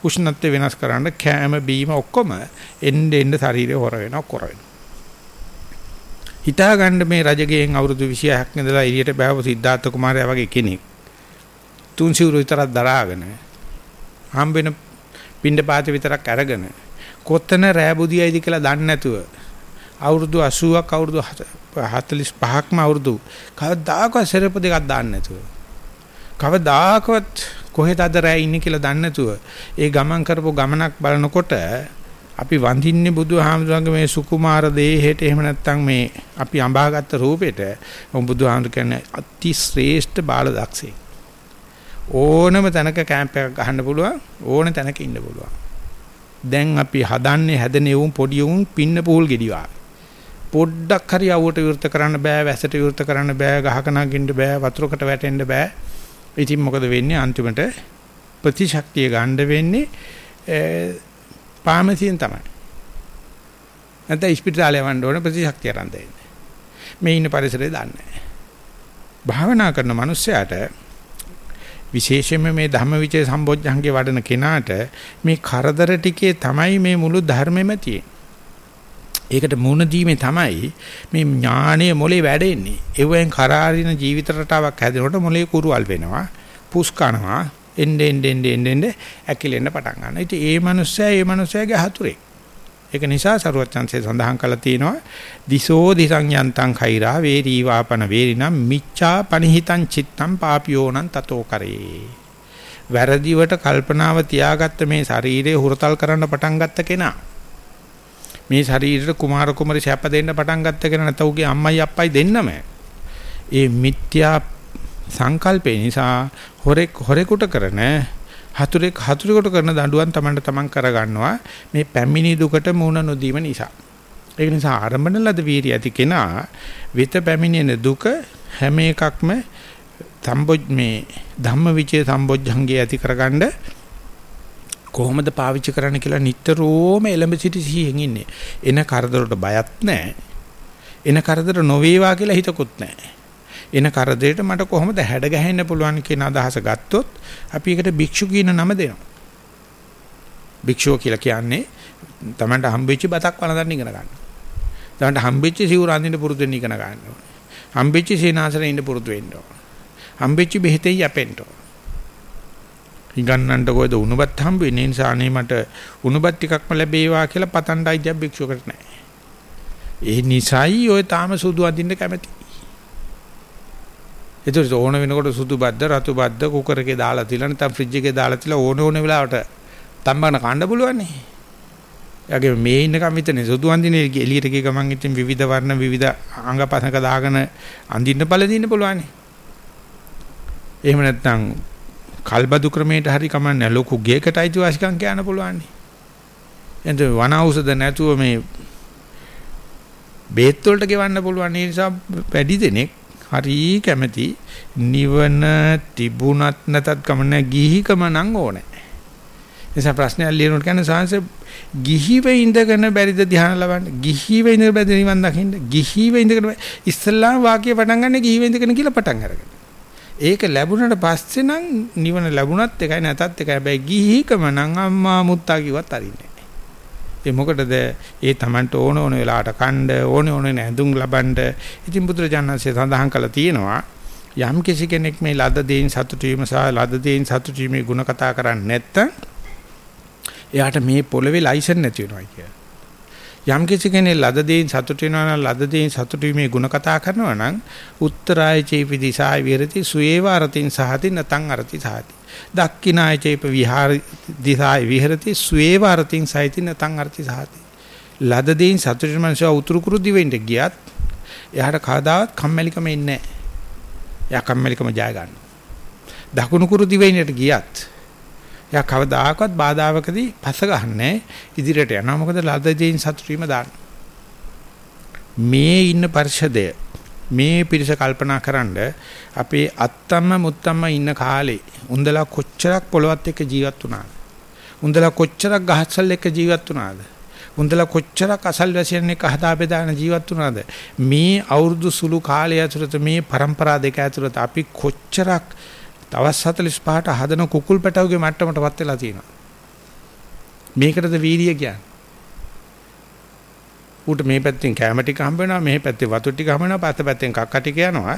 Speaker 1: උෂ්ණත්වය වෙනස් කරන්න කෑම බීම ඔක්කොම එන්න එන්න ශරීරය හොර වෙනවා කොර වෙනවා. හිතා ගන්න මේ රජගෙන් අවුරුදු 26ක් ඉඳලා එළියට බෑව සිද්ධාර්ථ කුමාරයා වගේ කෙනෙක් තුන් සිවුරු විතරක් දරාගෙන හම්බෙන පින්ඩ පාත විතරක් අරගෙන කොතන රෑබුදියයිද කියලා දන්නේ නැතුව අවුරුදු 80ක් අවුරුදු 45ක්ම අවුරුදු කවදාකවත් සෙරප දෙකක් දාන්න නැතුව කවදාකවත් කොහෙද අද රැ ඉන්නේ කියලා දන්නේ නැතුව ඒ ගමන් කරපු ගමනක් බලනකොට අපි වඳින්නේ බුදුහාමුදුරන්ගේ මේ සුකුමාර දේහෙට එහෙම නැත්නම් මේ අපි අඹාගත්ත රූපෙට බුදුහාමුදුර කියන්නේ? අති ශ්‍රේෂ්ඨ බාල දක්ෂේ ඕනම තැනක කැම්ප් එකක් ගහන්න පුළුවන් ඕන තැනක ඉන්න පුළුවන්. දැන් අපි හදන්නේ හැදෙන උන් පොඩි උන් පින්න පූල් ගෙඩිවා පොඩ්ඩක් හරි අවුවට විවෘත කරන්න බෑ වැසට විවෘත කරන්න බෑ ගහක නගින්න බෑ වතුරකට වැටෙන්න බෑ. ඉතින් මොකද වෙන්නේ අන්තිමට ප්‍රතිශක්තිය ගන්න වෙන්නේ පාමසියෙන් තමයි. නැත්නම් ඉස්පිරිතාලේ යවන්න ඕන ප්‍රතිශක්තිය අරන් දෙන්නේ. මේ ඉන්න පරිසරය දන්නේ නැහැ. භාවනා කරන මනුස්සයාට විශේෂයෙන්ම මේ ධම්මවිචේ සම්බොජ්ජංගේ වඩන කෙනාට මේ කරදර ටිකේ තමයි මේ මුළු ධර්මෙම තියෙන්නේ. ඒකට මුණ දීමේ තමයි මේ ඥානීය මොලේ වැඩෙන්නේ. ඒවෙන් කරාරින ජීවිත රටාවක් හැදෙනකොට මොලේ කුරුවල් වෙනවා, පුස් කනවා, එන්නේ එන්නේ එන්නේ ඇකිලෙන්න පටන් ගන්නවා. ඉතින් ඒ මනුස්සයා ඒ මනුස්සයාගේ හතුරේ. ඒක නිසා සරුවච්චන්සේ සඳහන් කළා තියෙනවා දිසෝ දිසං යන්තං khairaa වේරී වාපන වේරිනම් මිච්ඡා පනිහිතං චිත්තං පාපියෝනං තතෝ කරේ වැරදිවට කල්පනාව තියාගත්ත මේ ශරීරය හුරතල් කරන්න පටන් ගත්ත කෙනා මේ ශරීරයට කුමාර කුමරි සැප දෙන්න පටන් ගත්ත කෙනා නැත්නම් උගේ අම්මයි අප්පයි දෙන්නම ඒ මිත්‍යා සංකල්පේ නිසා හොරෙක් හොරෙකුට කරන හතුරෙක් හතුරෙකුට කරන දඬුවම් Tamanට Taman කරගන්නවා මේ පැමිණි දුකට මුහුණ නොදීම නිසා. ඒක නිසා ආරම්භන ලද වීර්ය ඇති කෙනා විත පැමිණෙන දුක හැම එකක්ම සම්බොජ් මේ ධම්මවිචේ සම්බොජ්ජංගේ ඇති කරගන්න කොහොමද පාවිච්චි කරන්න කියලා නිතරම එළඹ සිටි සිහියෙන් ඉන්නේ. එන කරදරට බයත් නැහැ. එන කරදර නොවේවා කියලා හිතකුත් නැහැ. එන කරදරයට මට කොහොමද හැඩ ගැහෙන්න පුළුවන් කියන අදහස ගත්තොත් අපි ඒකට භික්ෂු කියන නම දෙනවා. භික්ෂුව කියලා කියන්නේ Tamanට හම්බෙච්ච බතක් වළඳන්න ඉගෙන ගන්න. Tamanට හම්බෙච්ච සිවුර අඳින්න පුරුදු වෙන්න ඉගෙන ගන්න ඕනේ. හම්බෙච්ච සේනාසනෙ ඉන්න පුරුදු වෙන්න ඕනේ. හම්බෙච්ච බෙහෙතේ යැපෙන්න ඕනේ. හිඟන්නන්ට කොයිද උණුබත් හම්බ වෙන්නේ නිසා අනේ මට උණුබත් ටිකක්ම ලැබේවා කියලා පතණ්ඩයි භික්ෂුවකට නැහැ. ඒ නිසයි ඔය තාම සුදු අඳින්න කැමති. ඒතර ඕන වෙනකොට සුදු බද්ද රතු බද්ද කුකර් එකේ දාලා තියලා නැත්නම් ෆ්‍රිජ් එකේ දාලා තියලා ඕන ඕන වෙලාවට තම්බන කන්න පුළුවන් නේ. යගේ මේ ඉන්නකම් විතරනේ සුදු අඳින එළියට ගිය ගමන් ඉතින් විවිධ වර්ණ විවිධ අංගපසක දාගෙන අඳින්න බල දින්න පුළුවන් නේ. එහෙම නැත්නම් කල්බදු ක්‍රමයට හරි කමන්නේ ලොකු ගේකට අයිතිවාසිකම් කියන්න පුළුවන්. නේ. එතන වන ඖෂධ නැතුව මේ බේත් වලට ගෙවන්න පුළුවන්. නිසා වැඩි දෙනෙක් හරි කැමැති නිවන තිබුණත් නැතත් කමන ගිහිකම නම් ඕනේ. නිසා ප්‍රශ්නයක් ලියනකොට කියන්නේ සාංශ ගිහිව ඉඳගෙන බැරිද ධ්‍යාන ලබන්න? ගිහිව ඉඳගෙන බැරිද නිවන් දකින්න? ගිහිව ඉඳගෙන ඉස්ලාම් වාක්‍ය පටන් ගන්න ගිහිව ඉඳගෙන කියලා පටන් අරගෙන. ඒක ලැබුණට පස්සේ නම් නිවන ලැබුණත් එකයි නැතත් එකයි. හැබැයි ගිහිකම නම් අම්මා මුත්තා කිව්වත් අරින්නේ ඒ මොකටද? ඒ Tamanට ඕන ඕන වෙලාවට කණ්ඩ ඕන ඕන නැඳුම් ලබන්න. ඉතින් බුදුරජාණන්සේ සඳහන් කළා තියෙනවා යම් කිසි කෙනෙක් මේ ලද දේන් සතුටු වීම සහ ලද දේන් සතුටු වීමේ ಗುಣ කතා කරන්නේ නැත්තම් එයාට මේ පොළවේ ලයිසන් නැති වෙනවා කියලා. යම් කිසි කෙනෙක් ලද දේන් සතුටු වෙනවා නම් ලද දේන් සතුටු වීමේ ಗುಣ කතා කරනවා නම් උත්තරාය චේපි දිසාය විරති සුවේව අරතින් සහති නතං අරති සහති. දක්ඛිනාය චේප විහාර දිසාය විහෙරති සුවේව අරතින් සහිති නතං අරති සහති. ලද දේන් සතුටු මනස උතුරු කුරු දිවෙන්න ගියත් එයාට කවදාවත් කම්මැලිකම එන්නේ නැහැ. එයා කම්මැලිකම ජය ගන්නවා. දකුණු කුරු දිවෙන්නට ගියත් එයා කවදාකවත් බාධාවකදී පස ගන්නෑ ඉදිරියට යනවා මොකද ලද දේන් සතුටු වීම දාන්න. මේ ඉන්න පරිශදය මේ පිරිස කල්පනා කරන්ඩ අපේ අත්තම්ම මුත්තම්ම ඉන්න කාලේ උන්දලා කොච්චරක් පොළවත් එක්ක ජීවත් වුණාද? උන්දලා කොච්චරක් ගහස්සල් එක්ක ජීවත් වුණාද? උන්දලා කොච්චරක් අසල්වැසියන් එක්ක හදා බෙදාන ජීවත් වුණාද? මේ අවුරුදු සුළු කාලය ඇතුළත මේ પરම්පරා දෙක ඇතුළත අපි කොච්චරක් දවස් 45ට හදන කුකුල් පැටවගේ මට්ටමටපත් වෙලා තියෙනවා. මේකටද වීර්ය කියන්නේ. ඌට මේ පැත්තෙන් කැම ටික හම්බ වෙනවා මේ පැත්තේ වතුර ටික හම්බ වෙනවා පස්ස පැත්තෙන් කක්ක ටික යනවා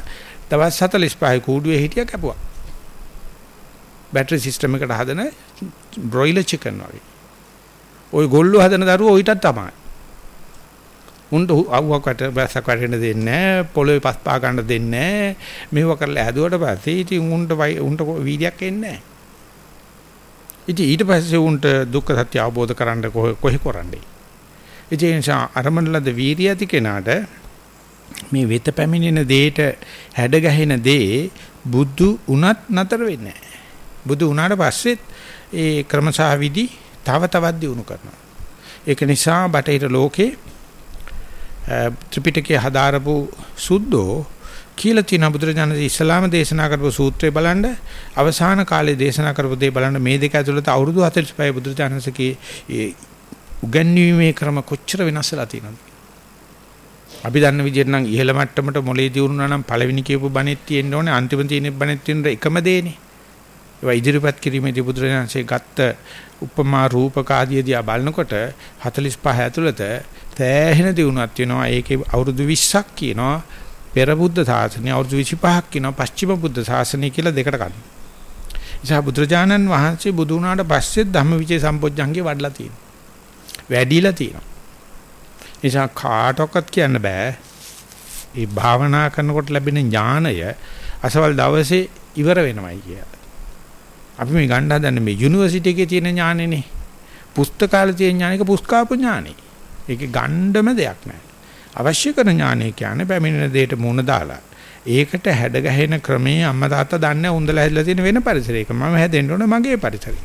Speaker 1: දවස් 45 කූඩුවේ හිටිය කැපුවා බැටරි සිස්ටම් එකට හදන බ්‍රොයිලර් චිකන් වගේ ওই ගොල්ලෝ හදන දරුවෝ ඊටත් තමයි උන්ට අවුවක් වට බැසක් වටෙන්න දෙන්නේ නැහැ පොළොවේ පස් පා ගන්න දෙන්නේ නැහැ මෙව කරලා හැදුවට පස්සේ ඉතින් උන්ට උන්ට වීර්යයක් එන්නේ නැහැ ඉතින් ඊට පස්සේ උන්ට දුක්ඛ සත්‍ය අවබෝධ කරන්න කොහේ කරන්නේ ඒ නිසා අරමුණලද වීරිය ඇති කෙනාට මේ වෙත පැමිණෙන දෙයට හැඩ ගැහෙන දේ බුදු උනත් නතර වෙන්නේ නැහැ. බුදු උනාට පස්සෙත් ඒ ක්‍රමසහ විදි තව තවත් දියුණු කරනවා. ඒක නිසා බටහිර ලෝකේ ත්‍රිපිටකයේ හදාරපු සුද්ධෝ කියලා තියෙන බුදුරජාණන් ඉස්ලාම දේශනා කරපු සූත්‍රය බලන්න අවසාන කාලේ දේශනා කරපු දේ බලන්න මේ දෙක ඇතුළත අවුරුදු 45 බුදුරජාණන්සේගේ උගන්වීමේ ක්‍රම කොච්චර වෙනස් වෙලා තියෙනවද? අපි දන්න විදිහට නම් ඉහළ මට්ටමට මොලේ දියුණුනා නම් පළවෙනි කියපු බණෙත් තියෙන්න ඕනේ අන්තිම තියෙන බණෙත් තියෙන එකම දේනේ. ඒවා ඉදිරිපත් කිරීමේදී බුදුරජාණන්සේ ගත්ත උපමා රූපක ආදී දිහා බලනකොට 45 ඇතුළත තෑහෙන දිනුවක් වෙනවා. ඒකේ අවුරුදු 20ක් කියනවා පෙර බුද්ධ ශාසනය අවුරුදු 25ක් කියනවා පස්චිම බුද්ධ ශාසනය කියලා දෙකට ගන්න. නිසා බුදුරජාණන් වහන්සේ බුදු වුණාට පස්සේ ධම්මවිචේ සම්පොඥංගේ වඩලා තියෙනවා. වැඩිලා තියෙනවා. නිසා කාටවත් කියන්න බෑ. මේ භාවනා කරනකොට ලැබෙන ඥානය අසවල් දවසේ ඉවර වෙනවයි කියලා. අපි මේ ගන්න හදන්නේ මේ යුනිවර්සිටි එකේ තියෙන ඥානෙනේ. පුස්තකාලේ තියෙන ඥානික පුස්කාපු ඥානෙ. ඒකේ ගණ්ඩම දෙයක් නැහැ. අවශ්‍ය කරන ඥානය කියන්නේ පැමිණෙන දෙයට මුණ දාලා ඒකට හැඩ ගැහෙන ක්‍රමේ අම්මා තාත්තා දන්නේ උන්දලා හැදලා තියෙන වෙන පරිසරයක මම හැදෙන්න ඕනේ මගේ පරිසරය.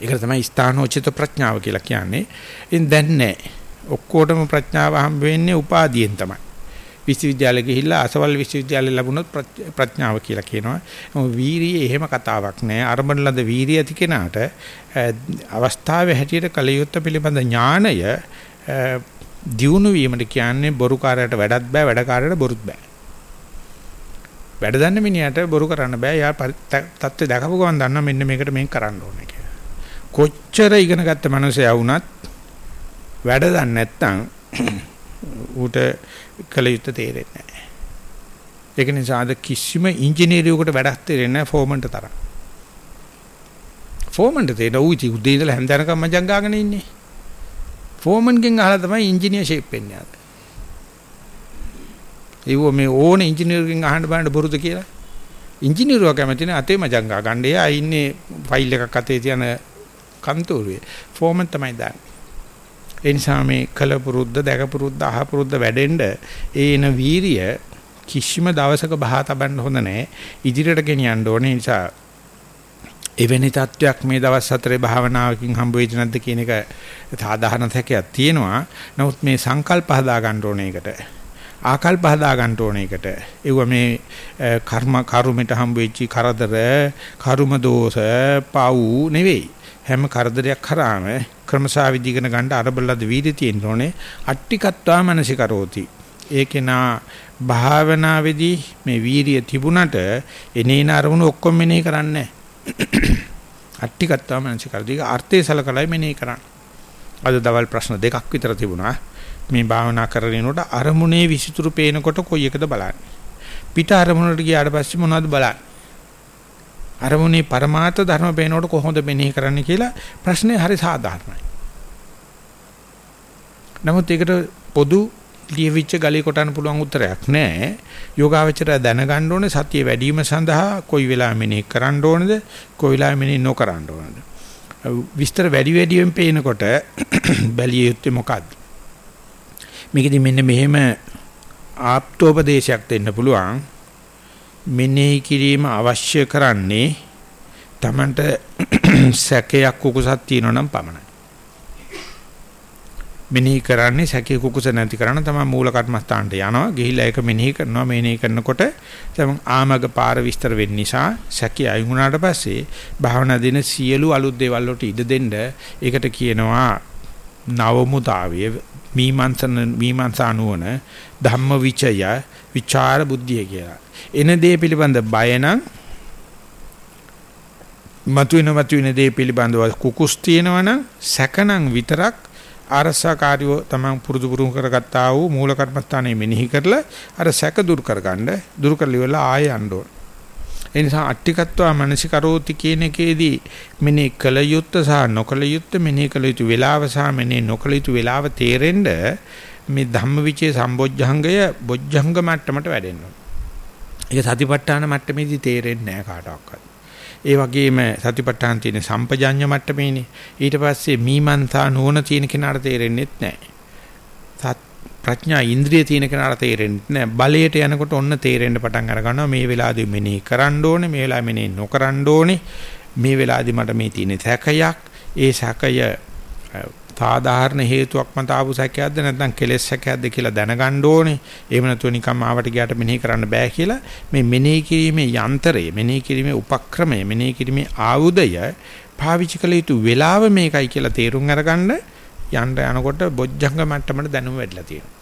Speaker 1: ඒකට තමයි ස්ථානෝචිත ප්‍රඥාව කියලා කියන්නේ. ඉතින් දැන් නැහැ. ඔක්කොටම ප්‍රඥාව හම්බ වෙන්නේ උපාදීයෙන් තමයි. විශ්වවිද්‍යාලෙ ගිහිල්ලා අසවල් විශ්වවිද්‍යාලෙ ලැබුණොත් ප්‍රඥාව කියලා කියනවා. වීරිය එහෙම කතාවක් නෑ. අරමුණ ලද වීරිය ඇති කෙනාට අවස්ථාවේ හැටියට කලියුත්ත පිළිබඳ ඥාණය දියුණු වීමට කියන්නේ බොරුකාරයට වැඩත් බෑ වැඩකාරයට බොරුත් බෑ. වැඩ දන්න මිනිහට බොරු කරන්න බෑ. යා තත්ත්වය දැකපු ගමන් දන්නා මෙන්න මේකට මේක කරන්න ඕනේ කියලා. කොච්චර ඉගෙන ගත්ත මනුස්සයා වුණත් වැඩ දන්නේ නැත්නම් ඌට කල යුත්තේ තේරෙන්නේ නැහැ. ඒක නිසා අද කිසිම ඉංජිනේරියෙකුට වැඩක් තේරෙන්නේ නැහැ ෆෝමන්ට තරම්. ෆෝමන්ට තේරෙන ඌ ඉති උදේ ඉඳලා හැන්දනකම් මජං ගාගෙන ඉන්නේ. ෆෝමන්ගෙන් අහලා තමයි ඉංජිනේර් ෂේප් වෙන්නේ අද. ඒව මේ ඕනේ ඉංජිනේරුගෙන් අහන්න බලන්න බොරුද කියලා. ඉංජිනේරුවා කැමති නැහැ අතේ මජං ගා ගන්න. එයා ඉන්නේ ෆයිල් එකක් අතේ තියන කන්තෝරුවේ. ෆෝමන් තමයි දාන්නේ. ඒ නිසා මේ කල පුරුද්ද දැක පුරුද්ද අහ පුරුද්ද වැඩෙන්න ඒ එන වීරිය කිසිම දවසක බහා තබන්න හොඳ නැහැ. ඉදිරියට ගෙනියන්න ඕනේ. නිසා එවැනි තත්වයක් මේ දවස් හතරේ භාවනාවකින් හම්බ වෙයිද නැද්ද කියන එක සාධාරණ තැකයක් තියෙනවා. නමුත් මේ සංකල්ප හදා ගන්න ඕනේ එකට. ආකල්ප හදා ගන්න ඕනේ එකට. ඒව මේ කර්ම කරුමෙට හම්බ වෙච්ච කරදර, කර්ම දෝෂ, පව් නෙවෙයි. හැම කරදරයක් කරාම ක්‍රමසාවිදිගෙන ගන්න අරබලද වීර්ය තියෙන්න ඕනේ. අට්ටිකත්වා මනසිකරෝති. ඒකේනා භාවනාවේදී මේ වීර්ය තිබුණට එනේන අරමුණු ඔක්කොම මෙනෙහි කරන්නේ අට්ටිකත්වා මනසිකරදී අර්ථය සලකලයි මෙනෙහි කරන්නේ. අද දවල් ප්‍රශ්න දෙකක් විතර තිබුණා. මේ භාවනා කරගෙනනකොට අරමුණේ විසිතුරු පේනකොට කොයි එකද බලන්නේ. පිට අරමුණට ගියාට පස්සේ මොනවද බලන්නේ? අරමුණේ પરමාර්ථ ධර්ම පේනකොට කොහොමද මෙනෙහි කරන්නේ කියලා ප්‍රශ්නේ හරි සාධාරණයි. නමුත් ඒකට පොදු ලියවිච්ච ගලේ කොටන්න පුළුවන් උත්තරයක් නැහැ. යෝගාවචරය දැනගන්න ඕනේ සතිය වැඩි වීම සඳහා කොයි වෙලාවෙ මෙනෙහි කරන්න ඕනද, කොයි වෙලාවෙ මෙනෙහි නොකරන්න ඕනද. විස්තර වැඩි වැඩියෙන් පේනකොට (coughs) බැලිය යුත්තේ මොකද්ද? මේකෙදි මෙන්න මෙහෙම ආප්තෝපදේශයක් දෙන්න පුළුවන්. මෙනෙහි කිරීම අවශ්‍ය කරන්නේ Tamanට (clears throat) සැකයක් කුකුසක් තියෙනවා නම් පමණයි. මෙනෙහි කරන්නේ සැකේ කුකුස නැති කරන තමයි මූල කර්මස්ථානට යනවා. ගිහිලා ඒක මෙනෙහි කරනවා. මෙනෙහි කරනකොට තමයි ආමග පාර විස්තර වෙන්න නිසා සැකේ අයින් වුණාට පස්සේ භාවනා දින සියලු අලුත් දේවල් වලට ඉඩ දෙන්න ඒකට කියනවා නවමුතාවය මීමන්සන මීමන්සා නුවණ ධම්ම විචය විචාර බුද්ධිය කියලා. එන දේ පිළිබඳ බය නම් මතුවෙන මතුවෙන දේ පිළිබඳව කුකුස් තියෙනවනම් සැකනම් විතරක් ආරසකාරියෝ තමන් පුරුදු පුරුදු කරගත්තා වූ මූල කර්මස්ථානයේ මෙනෙහි කරලා අර සැක දුරු කරගන්න දුරු කරලිවලා ආය යන්න ඕන. ඒ නිසා අට්ටිකත්වා මනසිකරෝති කියන එකේදී මෙනෙහි කළ යුත්ත සහ නොකළ යුත්ත මෙනෙහි කළ යුතු වේලාව සහ මෙනෙහි නොකළ යුතු වේලාව තේරෙන්න මේ ධම්මවිචේ සම්බොජ්ජංගය බොජ්ජංග මට්ටමට වැඩෙනවා. ඒක සතිපට්ඨාන මට්ටමේදී තේරෙන්නේ නැහැ කාටවත්. ඒ වගේම සතිපට්ඨාන තියෙන සම්පජඤ්ඤ මට්ටමේනේ. ඊට පස්සේ මීමන්තා නුවණ තියෙන කෙනාට තේරෙන්නේත් නැහැ. ප්‍රඥා ඉන්ද්‍රිය තියෙන කෙනාට තේරෙන්නේ නැහැ. බලයට යනකොට ඔන්න තේරෙන්න පටන් අර ගන්නවා මේ වෙලාවදී මෙනෙහි කරන්න ඕනේ, මේ වෙලාවේ මෙනෙහි නොකරන්න ඕනේ. මේ වෙලාවදී මට මේ තියෙන සැකයක්, ඒ සැකය සාධාරණ හේතුවක් මත ආපු සැකයක්ද නැත්නම් කෙලෙස් සැකයක්ද කියලා දැනගන්න ඕනේ. එහෙම නැතුව නිකම් ආවට ගියාට මෙනෙහි කරන්න බෑ කියලා මේ මෙනෙහි කිරීමේ යන්ත්‍රය, මෙනෙහි කිරීමේ උපක්‍රමය, මෙනෙහි කිරීමේ ආයුධය පාවිච්චි කළ යුතු වෙලාව මේකයි කියලා තේරුම් අරගන්න යන්න යනකොට බොජ්ජංග මට්ටමට දැනුම වැඩිලා තියෙනවා.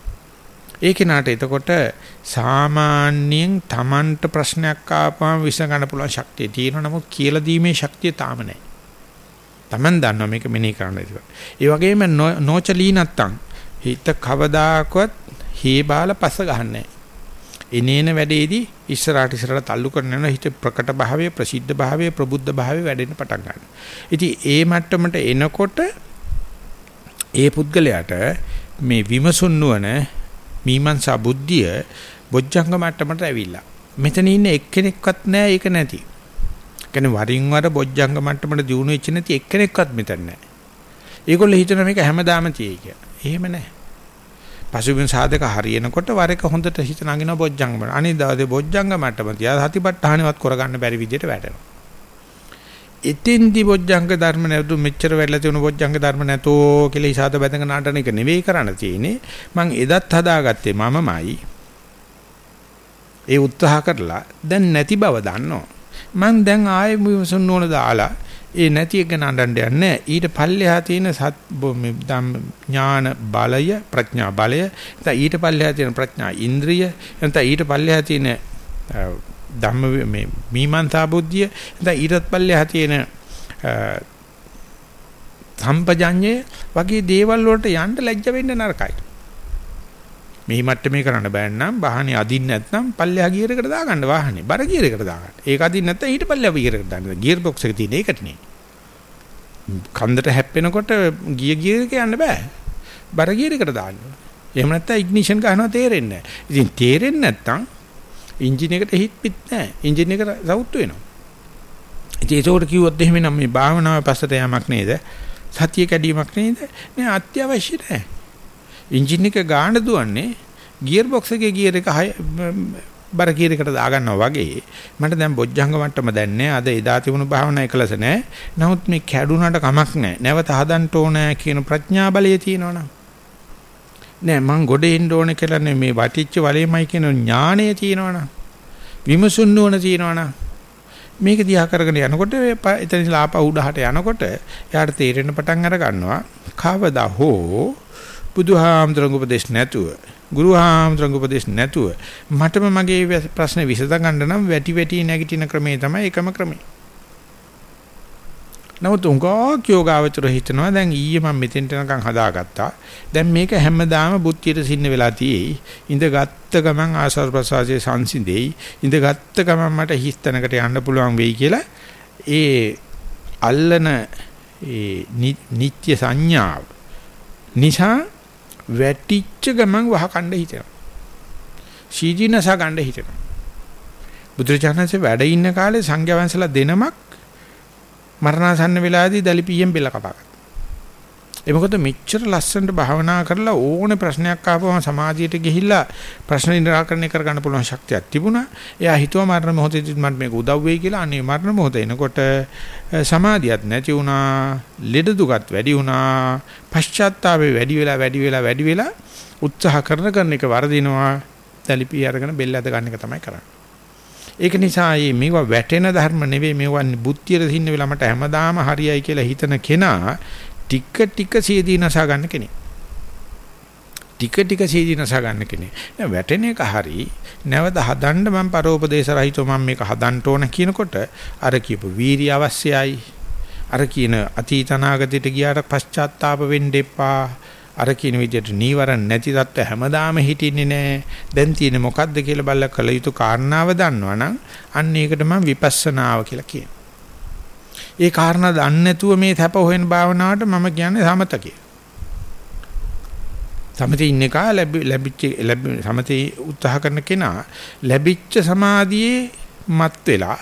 Speaker 1: ඒ කෙනාට එතකොට සාමාන්‍යයෙන් Tamanට ප්‍රශ්නයක් ආපුවම විසඳගන්න පුළුවන් ශක්තිය තියෙනවා නමුත් කියලා දීමේ ශක්තිය තාම නැහැ. Taman දන්නවා මේක මෙනෙහි කරන්න ඒක. ඒ වගේම නොචලී නැත්තම් හිත කවදාකවත් හේබාල පස ගන්නෑ. එනේන වැඩේදී ඉස්සරහට ඉස්සරහට තල්ලු කරන යන හිත ප්‍රකට භාවයේ ප්‍රසිද්ධ භාවයේ ප්‍රබුද්ධ භාවයේ වැඩෙන්න පටන් ගන්නවා. ඉතින් ඒ මට්ටමට එනකොට ඒ පුද්ගලයාට මේ විමසුන් නුවණ මීමන්සා බුද්ධිය බොජ්ජංග මට්ටමට ඇවිල්ලා. මෙතන ඉන්න එක්කෙනෙක්වත් නැහැ ඒක නැති. කියන්නේ වරින් වර බොජ්ජංග මට්ටමට දිනු වෙච්ච නැති එක්කෙනෙක්වත් මෙතන නැහැ. ඒගොල්ලෝ හිතන මේක හැමදාම තියෙයි කියලා. එහෙම නැහැ. පසුබිම් සාධක හරියනකොට වර එක හොඳට හිත නගින බොජ්ජංග මට්ටම. අනිත් දවසේ බොජ්ජංග මට්ටම තියා සතිපට්ඨානෙවත් කරගන්න බැරි විදිහට වැටෙනවා. එතෙන්දි බොජ්ජංග ධර්ම නැතු මෙච්චර වෙලා තියුණු බොජ්ජංග ධර්ම නැතෝ කියලා ඉසాత බැඳගෙන නටන එක නෙවෙයි කරන්න තියෙන්නේ මං එදත් හදාගත්තේ මමමයි ඒ උත්සාහ කරලා දැන් නැති බව දන්නවා මං දැන් ආයෙ විසුන් නෝන දාලා ඒ නැති එක නඩන්න යන්නේ ඊට පල්ලෙහා තියෙන සත් ඥාන බලය ප්‍රඥා බලය. නැත්නම් ඊට පල්ලෙහා තියෙන ප්‍රඥා ඉන්ද්‍රිය. නැත්නම් ඊට පල්ලෙහා තියෙන ධම්ම මේ මීමන්තා බුද්ධිය. නැත්නම් ඊටත් පල්ලෙහා තියෙන සම්පජඤ්ඤය. වගේ දේවල් වලට යන්න ලැජ්ජ වෙන්න නරකයි. මේ මට්ටමේ කරන්න බෑ නම් වාහනේ අදින්න නැත්නම් පල්ලෙහා ගියර් එකට දාගන්න වාහනේ බර ගියර් එකට දාගන්න. ඒක අදින්න නැත්නම් ඊට පල්ලෙහා ගියර් එකට දාන්න. ගියර් බොක්ස් එක තියෙන එකට නේ. කන්දට හැප්පෙනකොට ගිය ගියර් එක යන්න බෑ. බර ගියර් එකට දාන්න. එහෙම නැත්නම් ඉග්නිෂන් ගන්නවා තේරෙන්නේ නැහැ. ඉතින් තේරෙන්නේ නැත්නම් එන්ජින් එකට හිට පිට නැහැ. එන්ජින් එක සවුත්තු වෙනවා. ඉතින් ඒකට කිව්වොත් එහෙම නම් මේ භාවනාව පස්සට යamak නේද? සතිය කැඩීමක් නේද? නෑ අත්‍යවශ්‍ය නැහැ. එන්ජින් එක ගාන දුවන්නේ ගියර් බොක්ස් එකේ ගියර් එක බර ගියර් එකට දාගන්නවා වගේ මට දැන් බොජ්ජංග මට්ටම දැන්නේ අද එදා තිබුණු භාවනා එකලස නැහැ. නමුත් මේ කැඩුනට කමක් නැහැ. නැවත හදන්න ඕන කියන ප්‍රඥා බලය තියෙනවනේ. නෑ මං ගොඩ එන්න ඕන කියලා මේ වටිච්ච වලේමයි කියන ඥාණය තියෙනවනම් විමසුන් නුවණ තියෙනවනම් මේක දිහා කරගෙන යනකොට එතන ඉඳලා ආපහු උඩහට යනකොට එයාට තේරෙන පටන් අර ගන්නවා කවදා හෝ බුදුහාමුදුරංග උපදේශ නැතුව ගුරුහාමුදුරංග උපදේශ නැතුව මටම මගේ ප්‍රශ්නේ විසඳ ගන්න නම් වැටි වැටි නැගිටින ක්‍රමේ තමයි එකම ක්‍රමේ නමුත් උංගා යෝගාවචර හිතනවා දැන් ඊයේ මම මෙතෙන්ට යනකම් හදාගත්තා. දැන් මේක හැමදාම බුද්ධියට සින්න වෙලා තියෙයි. ඉඳගත්ත ගමන් ආසාර ප්‍රසාරයේ සංසිඳෙයි. ඉඳගත්ත ගමන් මට හිස්තැනකට යන්න පුළුවන් වෙයි කියලා ඒ අල්ලන ඒ නිත්‍ය සංඥාව නිසා වැටිච්ච ගමන් වහකණ්ඩ හිතෙනවා. සීජීනස ගන්න හිතෙනවා. බුදුරජාණන්සේ වැඩ ඉන්න කාලේ සංඝයා වහන්සේලා දෙනමක් මරණාසන්න වෙලාවේදී දලිපියෙන් බෙල්ල කපාගත්තා. ඒ මොකද මෙච්චර ලස්සනට භාවනා කරලා ඕනේ ප්‍රශ්නයක් ආපුවම සමාධියට ගිහිල්ලා ප්‍රශ්න නිරාකරණය කරගන්න පුළුවන් ශක්තියක් තිබුණා. එයා හිතුවා මරණ මොහොතේදී මට මේක උදව් වෙයි කියලා. අනේ මරණ මොහොත එනකොට සමාධියක් නැති වුණා, ලෙඩ දුකත් වැඩි වුණා, පශ්චාත්තාපේ වැඩි වෙලා වැඩි වෙලා වැඩි වෙලා උත්සාහ කරන කරන එක වරදිනවා. දලිපිය අරගෙන බෙල්ල අද ගන්න එක තමයි කරන්නේ. ඒක නිසා මේ මේවා වැටෙන ධර්ම නෙවෙයි මේවා බුද්ධියට සින්න වෙලා මට හැමදාම හරියයි කියලා හිතන කෙනා ටික ටික සීදී නසා ගන්න කෙනෙක්. ටික ටික සීදී නසා ගන්න කෙනෙක්. දැන් වැටෙන එක හරි නැවත හදන්න මම පරෝපදේශ රහිතව මම මේක හදන්න ඕන කියනකොට අර කියපු වීරිය අවශ්‍යයි. අර කියන අතීත අනාගතයට ගියාට පශ්චාත්තාප වෙන්න එපා. අර කියන විදිහට නීවරණ නැති தත්ත්ව හැමදාම හිටින්නේ නැහැ. දැන් තියෙන්නේ මොකද්ද කියලා බලලා කළ යුතු කාරණාව දන්නවනම් අන්න ඒකට මම විපස්සනාව කියලා කියනවා. ඒ කාරණා දන්නේ නැතුව මේ තැප හොයන භාවනාවට මම කියන්නේ සමතකය. සමතේ ඉන්න කා ලැබිච්ච සමතේ උත්සාහ කරන කෙනා ලැබිච්ච සමාධියේ මත් වෙලා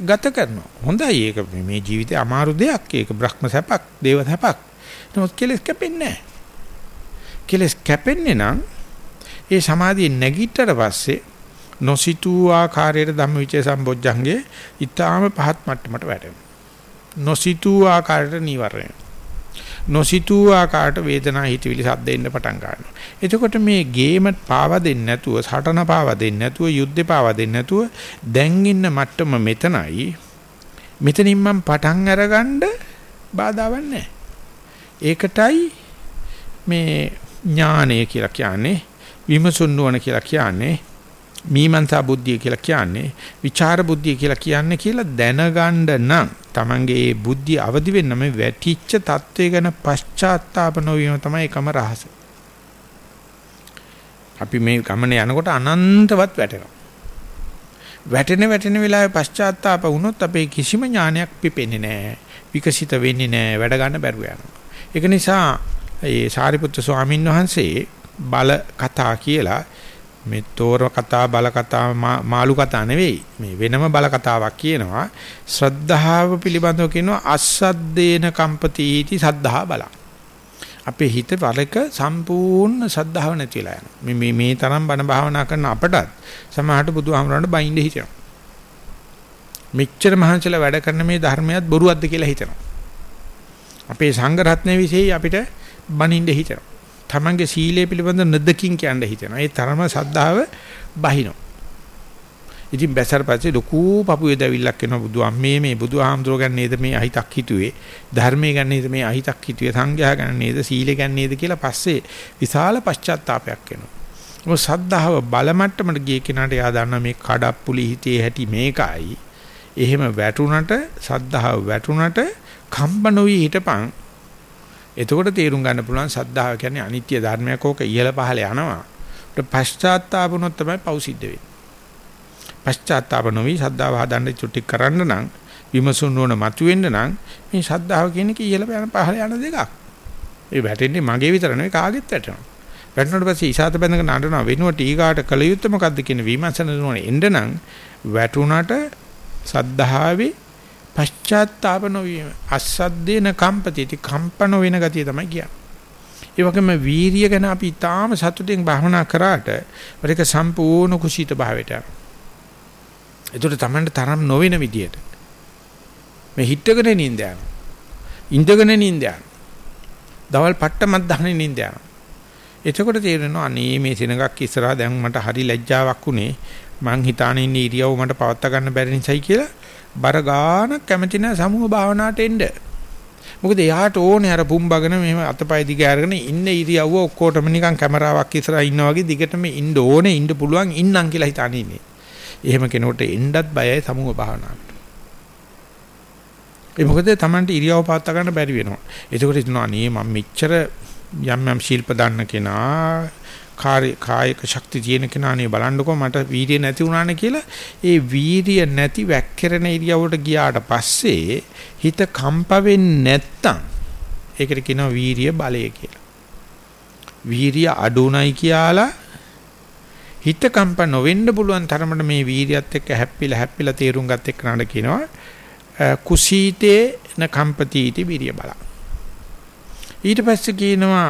Speaker 1: ගත කරනවා. හොඳයි ඒක මේ ජීවිතේ අමාරු දෙයක්. ඒක බ්‍රහ්ම සැපක්, දේව සැපක්. නමුත් කෙලස් කැපෙන්නේ නැහැ. කෙලස් කැපෙන්නේ නම් ඒ සමාධිය නැගිටතර පස්සේ නොසිතූ ආකාරයට ධම්මවිචේ සම්බොජ්ජංගේ ඊටාම පහත් මට්ටමට වැටෙනවා. නොසිතූ ආකාරයට නීවරණය. නොසිතූ ආකාරයට වේදනා හිතවිලි සද්ද එන්න පටන් ගන්නවා. එතකොට මේ ගේම පාවා දෙන්නේ නැතුව, සටන පාවා දෙන්නේ නැතුව, යුද්ධේ පාවා දෙන්නේ නැතුව දැන් ඉන්න මට්ටම මෙතනයි. මෙතනින් මම පටන් අරගන්න බාධාවක් නැහැ. ඒකටයි මේ ඥානය කියලා කියන්නේ විමසුන් නුවණ කියලා කියන්නේ මීමන්සා බුද්ධිය කියලා කියන්නේ විචාර බුද්ධිය කියලා කියන්නේ කියලා දැනගන්න නම් Tamange ඒ බුද්ධිය අවදි වෙන්න මේ වැටිච්ච தત્ත්වය ගැන පශ්චාත්තාප නොවීම තමයි එකම රහස. අපි මේ ගමනේ යනකොට අනන්තවත් වැටෙනවා. වැටෙන වැටෙන වෙලාවේ පශ්චාත්තාප වුණොත් අපේ කිසිම ඥානයක් පිපෙන්නේ නැහැ. විකසිත වෙන්නේ නැහැ. වැඩ ගන්න බැරුව යනවා. ඒක නිසා ඒ සාරිපුත්‍ර ස්වාමීන් වහන්සේ බල කතා කියලා මේ තෝර කතා බල කතා මාළු කතා නෙවෙයි. මේ වෙනම බල කතාවක් කියනවා. ශ්‍රද්ධාව පිළිබඳව කියනවා අස්සද්දේන කම්පතිටි සද්ධා බල. අපේ හිත වලක සම්පූර්ණ සද්ධාව නැතිලා යනවා. මේ මේ තරම් බණ භාවනා කරන අපටත් සමහරට බුදුහාමරණ බයින්ද හිතෙනවා. මෙච්චර මහන්සිලා වැඩ කරන මේ ධර්මයක් බොරුවක්ද කියලා හිතනවා. අපේ සංඝ රත්නයේ විශේෂයි අපිට බනින්න හිතෙනවා. තමන්ගේ සීලය පිළිබඳ නදකින් කියන්න හිතෙනවා. ඒ තරම සද්ධාව බහිනවා. ඉතින් බැසර පස්සේ ලොකු පපුවේ දැවිල්ලක් එනවා බුදු අම්මේ මේ බුදුහාමුදුරුවෝ ගැන නේද මේ අහිතක් හිතුවේ ධර්මයේ ගැන නේද මේ අහිතක් හිතුවේ සංඝයා ගැන නේද සීලය ගැන නේද කියලා පස්සේ විශාල පශ්චාත්තාවයක් එනවා. මොකද සද්ධාව බලමට්ටමට ගිය කෙනාට යා දන්නා මේ කඩප්පුලි හිතේ හැටි මේකයි. එහෙම වැටුණට සද්ධාව වැටුණට කම්බ නොවි හිටපන් එතකොට තේරුම් ගන්න පුළුවන් සද්ධාව කියන්නේ අනිත්‍ය ධර්මයක් ඕක ඉහළ පහළ යනවා. ඒත් පශ්චාත්තාප වුණොත් තමයි පව් සිද්ධ වෙන්නේ. පශ්චාත්තාප නොවි සද්ධාව හදන්න චුටි කරන්න නම් විමසුන් නොන මතුවෙන්න නම් මේ සද්ධාව කියන එක ඉහළ යන පහළ යන දෙකක්. ඒ වැටෙන්නේ මගේ විතර නෙවෙයි කාගෙත් වැටෙනවා. වැටුණාට පස්සේ ඊසాత බැඳගෙන නඩනවා වෙනුවට ඊගාට කල යුත්තේ මොකද්ද කියන විමර්ශන නොන එන්න නම් වැටුණාට සද්ධාවේ පශ්චාත්තාප නොවීම අස්සද්දේන කම්පතිති කම්පන වෙන ගතිය තමයි කියන්නේ. ඒ වගේම වීරිය ගැන අපි තාම සතුටින් භාවනා කරාට වරික සම්පූර්ණ කුසීත භාවයට යනවා. ඒකට තමයි තරම් නොවන විදියට. මේ හිටගෙන නින්ද යනවා. ඉඳගෙන නින්ද යනවා. දවල් පට්ටමත් දහනේ නින්ද යනවා. එතකොට තේරෙනවා අනේ මේ සෙනගක් ඉස්සරහා දැන් මට හරි ලැජ්ජාවක් උනේ මං හිතානේ ඉන්නේ ඉරියව් මට පවත්වා ගන්න බැරි නිසායි කියලා බර ගානක් කැමති නැහැ සමූහ භාවනාවට එන්න. මොකද එයාට ඕනේ අර පුම්බගෙන මෙහෙම අතපය දිග අරගෙන ඉන්න ඉරියව්ව ඔක්කොටම නිකන් කැමරාවක් ඉස්සරහා ඉන්නා වගේ දිගටම ඉන්න ඕනේ ඉන්න පුළුවන් ඉන්නම් කියලා හිතානේ ඉන්නේ. එහෙම කෙනෙකුට එන්නත් බයයි සමූහ භාවනාවට. ඒ මොකද Tamanට ඉරියව් පාත්ත ගන්න බැරි වෙනවා. ඒකෝට හිතනවා නේ මම මෙච්චර යම් යම් ශිල්ප දන්න කෙනා කායික ශක්තිය තියෙන කෙනානේ බලන්නකෝ මට වීර්ය නැති වුණානේ කියලා ඒ වීර්ය නැති වැක්කිරෙන ඉරියවට ගියාට පස්සේ හිත කම්ප වෙන්නේ නැත්තම් ඒකට කියනවා වීර්ය බලය කියලා. වීර්ය අඩුණයි කියලා හිත කම්ප නොවෙන්න පුළුවන් තරමට මේ වීර්යයත් එක්ක හැප්පිලා හැප්පිලා තේරුම් ගත් එක්කනට කියනවා කුසීතේ න කම්පතිටි වීර්ය බල. ඊට පස්සේ කියනවා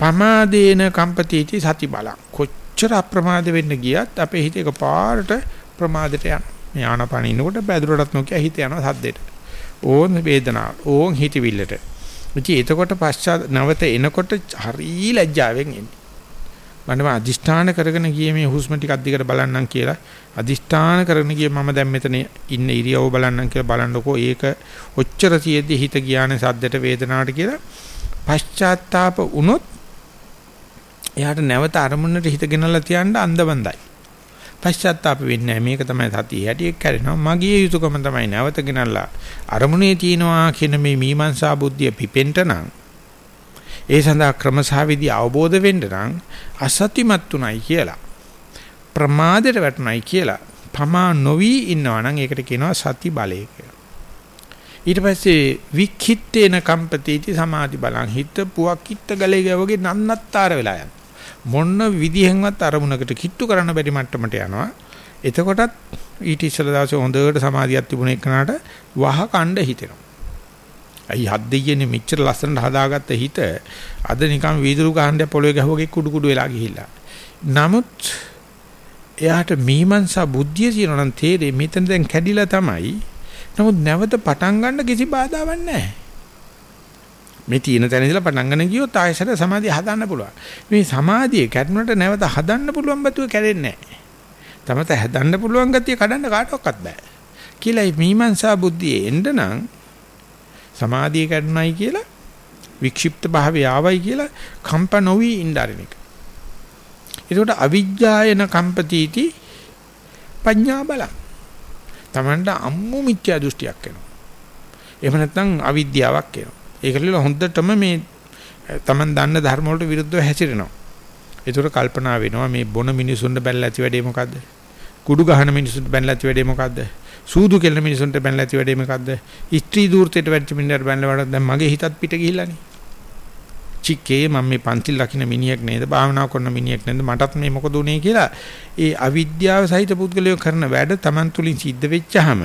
Speaker 1: පමාදේන කම්පතිටි සති බලං. කොච්චර අප්‍රමාද වෙන්න ගියත් අපේ හිත එකපාරට ප්‍රමාදයට යන මේ ආනපන ඉන්නකොට බැදුරටත් නොකිය හිත යනවා සද්දෙට. ඕන් වේදනාව ඕන් හිතවිල්ලට. ඉතින් එතකොට පශ්චාත් නැවත එනකොට හරි ලැජ්ජාවෙන් එන්නේ. මම අදිෂ්ඨාන කරගෙන ගියේ මේ හුස්ම ටිකක් දිගට බලන්නම් කියලා. අදිෂ්ඨාන කරගෙන ගියේ මම දැන් මෙතන ඉන්න ඉරියව්ව බලන්නම් කියලා බලන්නකෝ. ඒක ඔච්චර තියෙද්දි හිත ගියානේ සද්දට වේදනාවට කියලා. පශ්චාත්තාප වුණොත් එයාට නැවත අරමුණට හිත ගෙනල්ලා තියන්න අන්දබන්දයි. පශ්චාත්තාප වෙන්නේ නැහැ. මේක තමයි සතිය. හැටියක් කැරෙනවා. මගේ යුතුයකම තමයි නැවත ගෙනල්ලා අරමුණේ තියනවා කියන මේ මීමන්සා බුද්ධිය පිපෙන්න නම් ඒ සඳහා ක්‍රමසහවිදි අවබෝධ වෙන්න නම් අසතිමත් උනායි කියලා. ප්‍රමාදයට වැටුණයි කියලා. පමා නොවි ඉන්නවා නම් ඒකට කියනවා සති බලය කියලා. ඊට පස්සේ වික්ඛිත්තේන කම්පතිටි සමාධි බලං හිත පුවක් කිත්ත ගලේ ගවගේ නන්නත්තර වෙලා යනවා. මොන විදිහෙන්වත් අරමුණකට කිට්ටු කරන්න බැරි මට්ටමට යනවා. එතකොටත් ඊට ඉස්සෙල්ලා දවසේ හොඳට සමාධියක් තිබුණ එකනට වහ කණ්ඩ හිතෙනවා. අයි හත් දෙයියනේ මෙච්චර ලස්සනට හදාගත්ත හිත අද නිකන් වීදුරු ගහන්න පොළවේ ගහුවගේ කුඩු කුඩු වෙලා ගිහිල්ලා. නමුත් එයාට මීමන්සා බුද්ධිය තියෙනවා නම් තේරෙන්නේ මෙතන දැන් කැඩිලා තමයි. නමුත් නැවත පටන් ගන්න කිසි බාධාවක් නැහැ. මේ තියෙන තැන ඉඳලා පටන් ගන්න ගියොත් ආයෙසර සමාධිය හදන්න පුළුවන්. මේ සමාධිය කැඩුනට නැවත හදන්න පුළුවන් බතුව කැඩෙන්නේ නැහැ. තමත හදන්න පුළුවන් ගතිය කඩන්න කාටවත් බෑ. කියලා මීමන්සා බුද්ධියේ එන්න නම් සමාධිය කැඩුනයි කියලා වික්ෂිප්ත භාවය ආවයි කියලා කම්ප නොවි ඉnderන එක. ඒකට අවිජ්ජායන කම්පතිටි පඤ්ඤා බල. Tamanට අම්මු මිත්‍යා දෘෂ්ටියක් එනවා. එහෙම නැත්නම් අවිද්‍යාවක් එනවා. ඒකලිල හොඳටම මේ Taman දන්න ධර්ම වලට විරුද්ධව හැසිරෙනවා. ඒතර කල්පනා වෙනවා මේ බොන මිනිසුන්ට බැලලා ඇති වැඩේ මොකද්ද? කුඩු ගහන මිනිසුන්ට බැලලා ඇති වැඩේ මොකද්ද? සූදු කෙල්ල මිනිසුන්ට බැලලා ඇති වැඩේ මොකද්ද? ස්ත්‍රී දූර්තයට වැඩි මිනිහට බැලලා වඩා දැන් මගේ හිතත් පිට ගිහිල්ලානේ. චිකේ මම මේ පන්තිල් ලකින මිනිහෙක් නේද භාවනා කරන මිනිහෙක් නේද මටත් මේ මොකද උනේ කියලා ඒ අවිද්‍යාව සහිත පුද්ගලයෝ කරන වැඩ Taman තුලින් සිද්ධ වෙච්චහම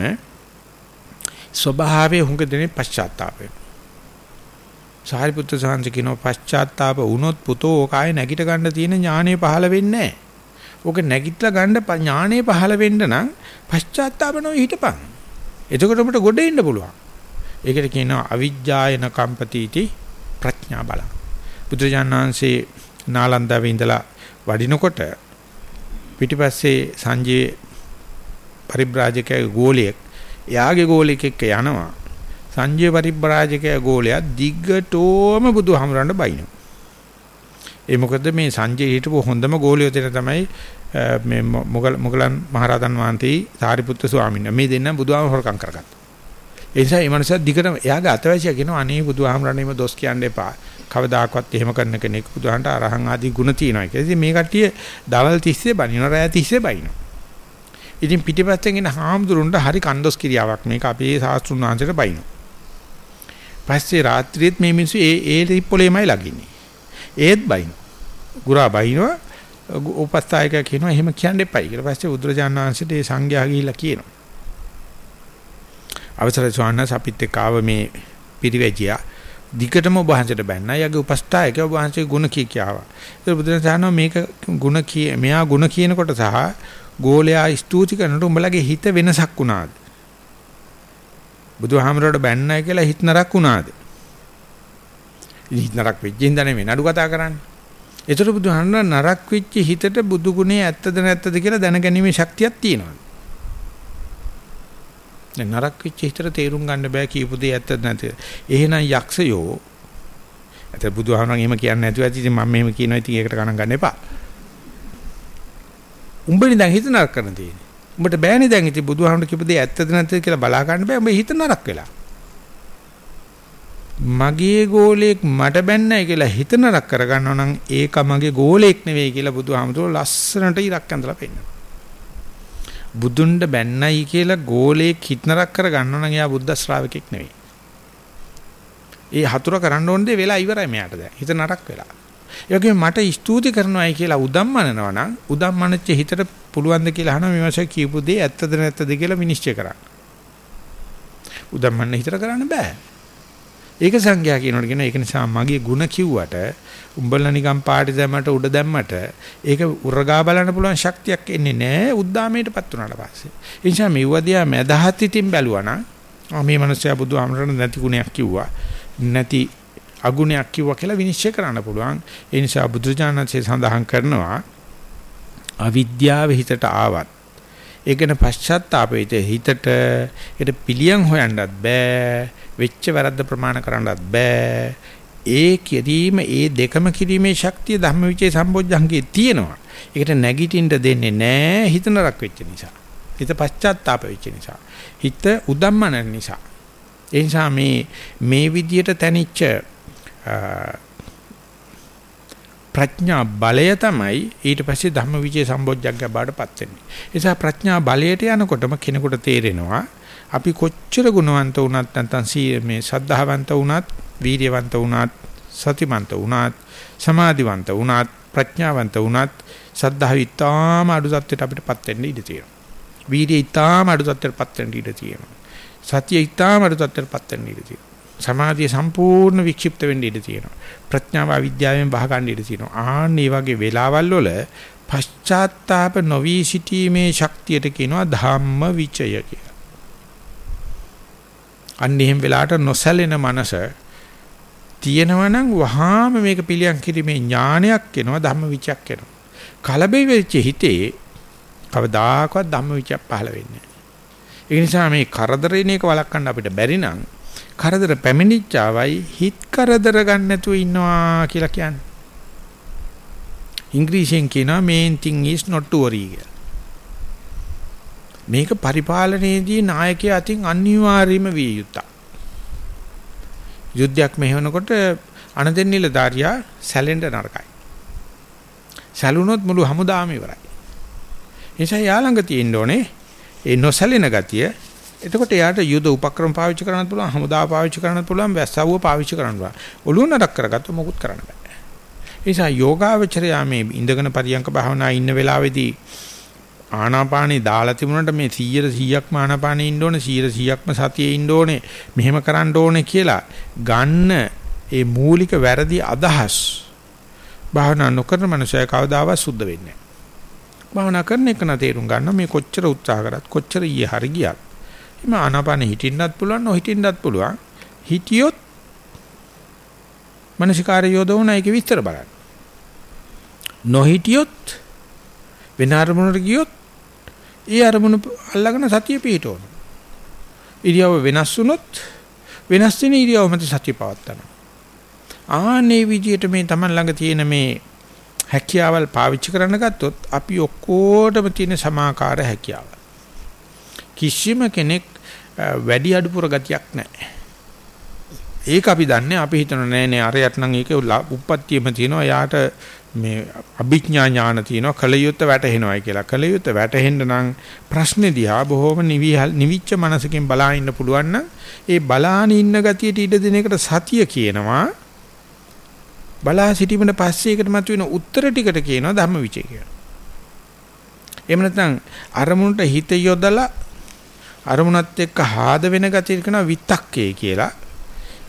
Speaker 1: ස්වභාවයේ හුඟ දෙනේ පශ්චාත්තාප වෙනවා සාරිපුත්‍ර සාංශ කියනවා පශ්චාත්තාප වුණොත් පුතෝ ඕකාය නැගිට ගන්න තියෙන ඥානෙ පහළ වෙන්නේ නැහැ. ඕක නැගිටලා ගන්න ඥානෙ පහළ වෙන්න නම් පශ්චාත්තාප නොවි හිටපන්. එතකොට ඔබට ගොඩ එන්න පුළුවන්. ඒකට කියනවා අවිජ්ජායන කම්පතිටි ප්‍රඥා බල. බුදුජානනාංශේ නාලන්දාවේ ඉඳලා වඩිනකොට පිටිපස්සේ සංජේ පරිබ්‍රාජකගේ ගෝලියෙක් එයාගේ ගෝලියෙක් එක්ක යනවා සංජය පරිබ්‍රාජකයා ගෝලයා දිග්ගටෝම බුදුහාමරන්ට බයිනවා. ඒ මොකද මේ සංජය හිටපු හොඳම ගෝලියෝ දෙන තමයි මේ මොගල් මොගලන් මහරහතන් වහන්සේ සාරිපුත්‍ර ස්වාමීන් වහන්සේ මේ දෙන්න බුදුහාම හොරකම් කරගත්තා. ඒ නිසා මේ මනුස්සයා දිගටම එයාගේ අතවැසියා කියනවා අනේ බුදුහාමරණේම දොස් කියන්න එපා. කවදාකවත් එහෙම කරන කෙනෙක් බුදුහන්ට අරහන් ආදී ගුණ තියෙනවා කියලා. ඉතින් මේ කට්ටිය දවල් 30 බනිනවා රෑ 30 බනිනවා. ඉතින් පිටිපස්සෙන් එන හාමුදුරුන්ට හරි කන්දොස් කිරියාවක් මේක අපේ ශාස්ත්‍රුන් වහන්සේට බනිනවා. පස්සේ රාත්‍රියේත් මේ මිනිස්සු ඒ ඒ රිප්පොලේමයි ලගින්නේ. ඒත් බයින. ගුරා බයිනවා උපස්ථායක කියනවා එහෙම කියන්න එපයි කියලා. පස්සේ බුදුරජාණන් වහන්සේට ඒ සංඝයා ගිහිල්ලා කියනවා. අවසරයි ස්වාමීන් අපිත් එක්ක ආව මේ පිරිවැජියා දිගටම ඔබ වහන්සේට බැන්නා. යගේ උපස්ථායක ඔබ වහන්සේ ಗುಣ කී කියාවා. ඒක බුදුරජාණන් මේක ಗುಣ කී මෙයා ಗುಣ කියනකොට සහ ගෝලයා ස්තුති කරනකොට උඹලගේ හිත වෙනසක් වුණාද? බුදුහාමරට බැන්නයි කියලා හිත නරක් වුණාද? හිත නරක් වෙච්ච හින්දා නෙමෙයි නඩු කතා කරන්නේ. ඒතර බුදුහාමර නරක් වෙච්ච හිතට බුදු ගුණේ ඇත්තද නැත්තද කියලා දැනගැනීමේ ශක්තියක් තියෙනවා. දැන් නරක් වෙච්ච හිතට තේරුම් ගන්න බෑ කියපු දේ ඇත්තද නැතද. එහෙනම් යක්ෂයෝ අත බුදුහාමරන් එහෙම කියන්නේ නැතුව ඇති ඉතින් මම මෙහෙම කියනවා ඉතින් ඒකට ගණන් ගන්න එපා. උඹනේ දැන් හිත නරක කරන තියෙන්නේ. උඹට බෑනේ දැන් ඉතින් බුදුහාමුදුරු කිව්ව දේ ඇත්තද නැත්තද කියලා බලා ගන්න බෑ. උඹ හිත නරක වෙලා. මගේ ගෝලයක් මට බැන්නයි කියලා හිත නරක කරගන්නවා නම් ඒක මගේ ගෝලයක් නෙවෙයි කියලා බුදුහාමුදුරු ලස්සනට ඉරක් ඇඳලා පෙන්නනවා. බුදුන්ට බැන්නයි කියලා ගෝලයක් හිත නරක කරගන්නවා නම් එයා බුද්ධ ශ්‍රාවකෙක් නෙවෙයි. ඒ හතුර කරන්න ඕන දේ වෙලා ඉවරයි මෙයාට දැන්. හිත නරක වෙලා. ඒ වගේම මට ස්තුති කරනවායි කියලා උදම්මනනවා නම් උදම්මනච්ච හිතට පුළුවන් ද කියලා අහනවා මේ මාසේ කියපු දේ ඇත්තද නැත්තද කියලා විනිශ්චය කරන්න. උදම්මන්න හිතට කරන්න බෑ. ඒක සංඥා කියනකොට කියන ඒක නිසා මගේ ಗುಣ කිව්වට උඹලා නිකන් පාටි දැම්මට උඩ දැම්මට ඒක උරගා බලන්න පුළුවන් ශක්තියක් එන්නේ නැහැ උද්දාමයටපත් වුණාට පස්සේ. ඒ නිසා මෙව්වදියා මදහත් ඉතින් බැලුවා නම් මේ මනුස්සයා බුදුහාමරණ නැති ගුණයක් කිව්වා. නැති අගුණයක් කිව්වා කියලා විනිශ්චය කරන්න පුළුවන්. ඒ නිසා බුදුජානකසේ සඳහන් කරනවා අවිද්‍යාව හිතට ආවත්. ඒකන පශ්චාත්තාපෙිත හිතට ඒට පිළියම් හොයන්නත් බෑ වෙච්ච වැරද්ද ප්‍රමාණ කරන්නත් බෑ. ඒ කිරීම ඒ දෙකම කිරීමේ ශක්තිය ධම්මවිචේ සම්බොජ්ජංගේ තියෙනවා. ඒකට නැගිටින්න දෙන්නේ නෑ හිත නරක වෙච්ච නිසා. හිත පශ්චාත්තාප වෙච්ච නිසා. හිත උදම්මන නිසා. ඒ නිසා මේ මේ විදියට තනිච්ච ප්‍රඥා බලය තමයි ඊට පස්සේ ධම්මවිචේ සම්බොජ්ජංග බාටපත් වෙන්නේ. ඒ නිසා ප්‍රඥා බලයට යනකොටම කෙනෙකුට තේරෙනවා අපි කොච්චර ගුණවන්ත වුණත් නැත්නම් මේ සද්ධාවන්ත වුණත්, වීර්යවන්ත වුණත්, සතිමන්ත වුණත්, සමාධිවන්ත වුණත්, ප්‍රඥාවන්ත වුණත් සද්ධාව ඊටාම අඩු තත්ත්වයට අපිටපත් වෙන්න ඉඩ තියෙනවා. වීර්යය ඊටාම අඩු තත්ත්වයටපත් වෙන්න ඉඩ තියෙනවා. සතිය ඊටාම අඩු තත්ත්වයටපත් වෙන්න ඉඩ තියෙනවා. සමාධිය සම්පූර්ණ වික්ෂිප්ත වෙන්න ඉඩ තියෙනවා. ප්‍රඥාව අවිද්‍යාවෙන් බහ ගන්න ඉඩ තියෙනවා. ආන්න මේ වගේ වෙලාවල් වල පශ්චාත්තාප නොවි සිටීමේ ශක්තියට කියනවා ධම්ම විචය කියලා. අන්න එහෙම වෙලාවට නොසැලෙන මනස තියෙනවා නම් වහාම මේක පිළියම් කිරීමේ ඥානයක් එනවා ධම්ම විචයක් එනවා. කලබේ වෙච්ච හිතේ කවදාකවත් ධම්ම විචයක් පහළ වෙන්නේ නැහැ. ඒ නිසා මේ කරදරින එක වළක්වන්න අපිට බැරි නම් කරදර පැමිණිච්චාවයි හිත කරදර ගන්න නැතුව ඉන්නවා කියලා කියන්නේ. ඉංග්‍රීසියෙන් කියනවා main thing is not to worry කියලා. මේක පරිපාලනයේදී නායකයා අතින් අනිවාර්යම විය යුතුයි. යුද්ධයක් මෙහෙවනකොට අනදෙන්නිල ධාරියා සැලෙන්න නරකයි. සැලුනොත් මුළු හමුදාම ඉවරයි. නිසා යා ළඟ තියෙන්න ඕනේ ඒ නොසැලෙන ගතිය. එතකොට යාට යුද උපක්‍රම පාවිච්චි කරන්නත් පුළුවන්, හමුදාව පාවිච්චි කරන්නත් පුළුවන්, වැස්සවුව පාවිච්චි කරන්න පුළුවන්. ඔළුව නඩක් කරගත්තොත් මොකුත් කරන්න බෑ. ඒ නිසා යෝගාවචරයා මේ ඉඳගෙන පරියංක භාවනා ඉන්න වෙලාවේදී ආනාපානේ දාලා තිබුණාට මේ 100 100ක්ම ආනාපානේ ඉන්න ඕනේ 100 100ක්ම සතියේ ඉන්න ඕනේ මෙහෙම කරන්න ඕනේ කියලා ගන්න ඒ මූලික වැරදි අදහස් භාවනා නොකරන මනුස්සය කවදාවත් සුද්ධ වෙන්නේ නැහැ. භාවනා කරන එක නා තේරුම් ගන්න මේ කොච්චර උත්සාහ කරත් කොච්චර ඊයේ හරි ගියත් එimhe ආනාපානේ හිටින්නත් පුළුවන් නොහිටින්නත් පුළුවන්. හිටියොත් මනසිකාරය යොදවන එක විස්තර බලන්න. නොහිටියොත් වෙන අරමුණකට ගියොත් ඒ අරමුණ අල්ලගෙන සතිය පිහිටවන. ඉරියව වෙනස් වුනොත් වෙනස් වෙන ඉරියව මත සතිය පවත්තන. ආනේ විදියට මේ Taman ළඟ තියෙන මේ හැකියාවල් පාවිච්චි කරන්න ගත්තොත් අපි ඔක්කොටම තියෙන සමාකාර හැකියාව. කිසිම කෙනෙක් වැඩි අඩුපුර ගතියක් නැහැ. ඒක අපි දන්නේ අපි හිතන නෑ නෑ අරයට නම් ඒක උප්පත්තියම තියෙනවා යාට මේ අභිඥා ඥාන තියෙනවා කලියුත් වැටහෙනවායි කියලා. කලියුත් වැටහෙන්න නම් ප්‍රශ්නේ දිහා බොහොම නිවිච්ච මනසකින් බලා ඉන්න පුළුවන් නම් ඒ බලාන ඉන්න ගතියට ඉඩ දෙන එකට සතිය කියනවා. බලා සිටීමෙන් පස්සේ ඒකට මතුවෙන උත්තර ටිකට කියනවා ධම්මවිචය කියලා. එහෙම නැත්නම් අරමුණට හිත යොදලා අරමුණත් එක්ක හාද වෙන ගතිය කියනවා විතක්කේ කියලා.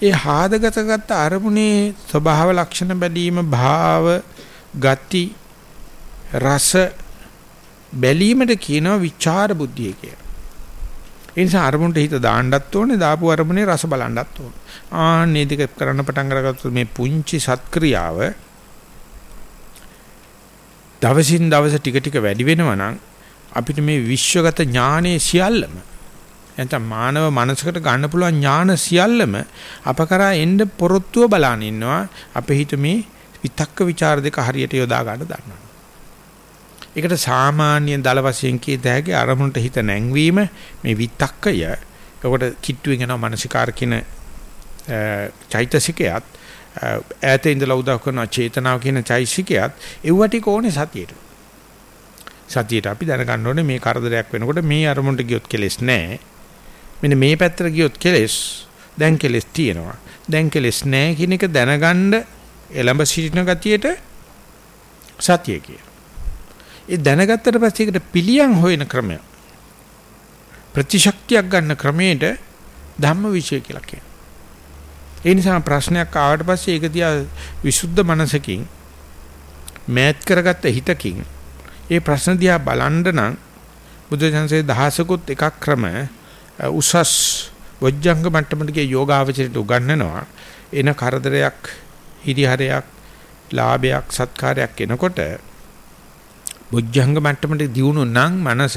Speaker 1: ඒ හාදගතගත් අරමුණේ ස්වභාව ලක්ෂණ බැලීම භාව ගති රස බැලීමට කියනවා විචාර බුද්ධිය කියලා. ඒ නිසා අරමුණට හිත දාන්නත් ඕනේ දාපු අරමුණේ රස බලන්නත් ඕනේ. ආන්නේ දෙක කරන්න පටන් අරගත්තොත් මේ පුංචි සත්ක්‍රියාව දවසින් දවස ටික ටික වැඩි වෙනවා නම් අපිට මේ විශ්වගත ඥානයේ සියල්ලම නැත්නම් මානව මනසකට ගන්න පුළුවන් ඥාන සියල්ලම අප කරා එන්න පොරොත්තුව බලන ඉන්නවා අපේ හිත මේ විතක්ක ਵਿਚාර දෙක හරියට යොදා ගන්න දන්නවා. ඒකට සාමාන්‍ය දල වශයෙන් කී දැගේ අරමුණට හිත නැංවීම මේ විතක්කය ඒකට කිට්ටුවෙන් යන මානසිකාර කියන චෛතසිකයත් ඈත ඉඳලා උදව් කරන චේතනාව කියන චෛතසිකයත් ඒවට කොහොනේ සතියේට. සතියේට අපි දැනගන්න ඕනේ මේ කරදරයක් වෙනකොට මේ අරමුණට ගියොත් කෙලෙස් නැහැ. මෙන්න මේ පැත්තට ගියොත් කෙලෙස් දැන් කෙලෙස් තියෙනවා. දැන් කෙලෙස් නැහැ කියන එක දැනගන්න එළඹ සිටින ගතියට සතිය කිය. ඒ දැනගත්තට පස්සේ ඒකට පිළියම් හොයන ක්‍රමය ප්‍රතිශක්තියක් ගන්න ක්‍රමයට ධම්ම විශ්ය කියලා කියනවා. ඒ නිසා ප්‍රශ්නයක් ආවට පස්සේ ඒක දිහා විසුද්ධ මනසකින් මෑත් කරගත්ත හිතකින් ඒ ප්‍රශ්න දිහා බලන්න නම් බුද්ධ ජනසේ දහසකුත් එකක් ක්‍රම උසස් වොජ්ජංග මට්ටමට ගිය යෝගාවචරයට උගන්වනවා. එන කරදරයක් හිරිහරයක් ලාභයක් සත්කාරයක් එනකොට බොජ්ජංග මට්ටමට දියුණු නම් මනස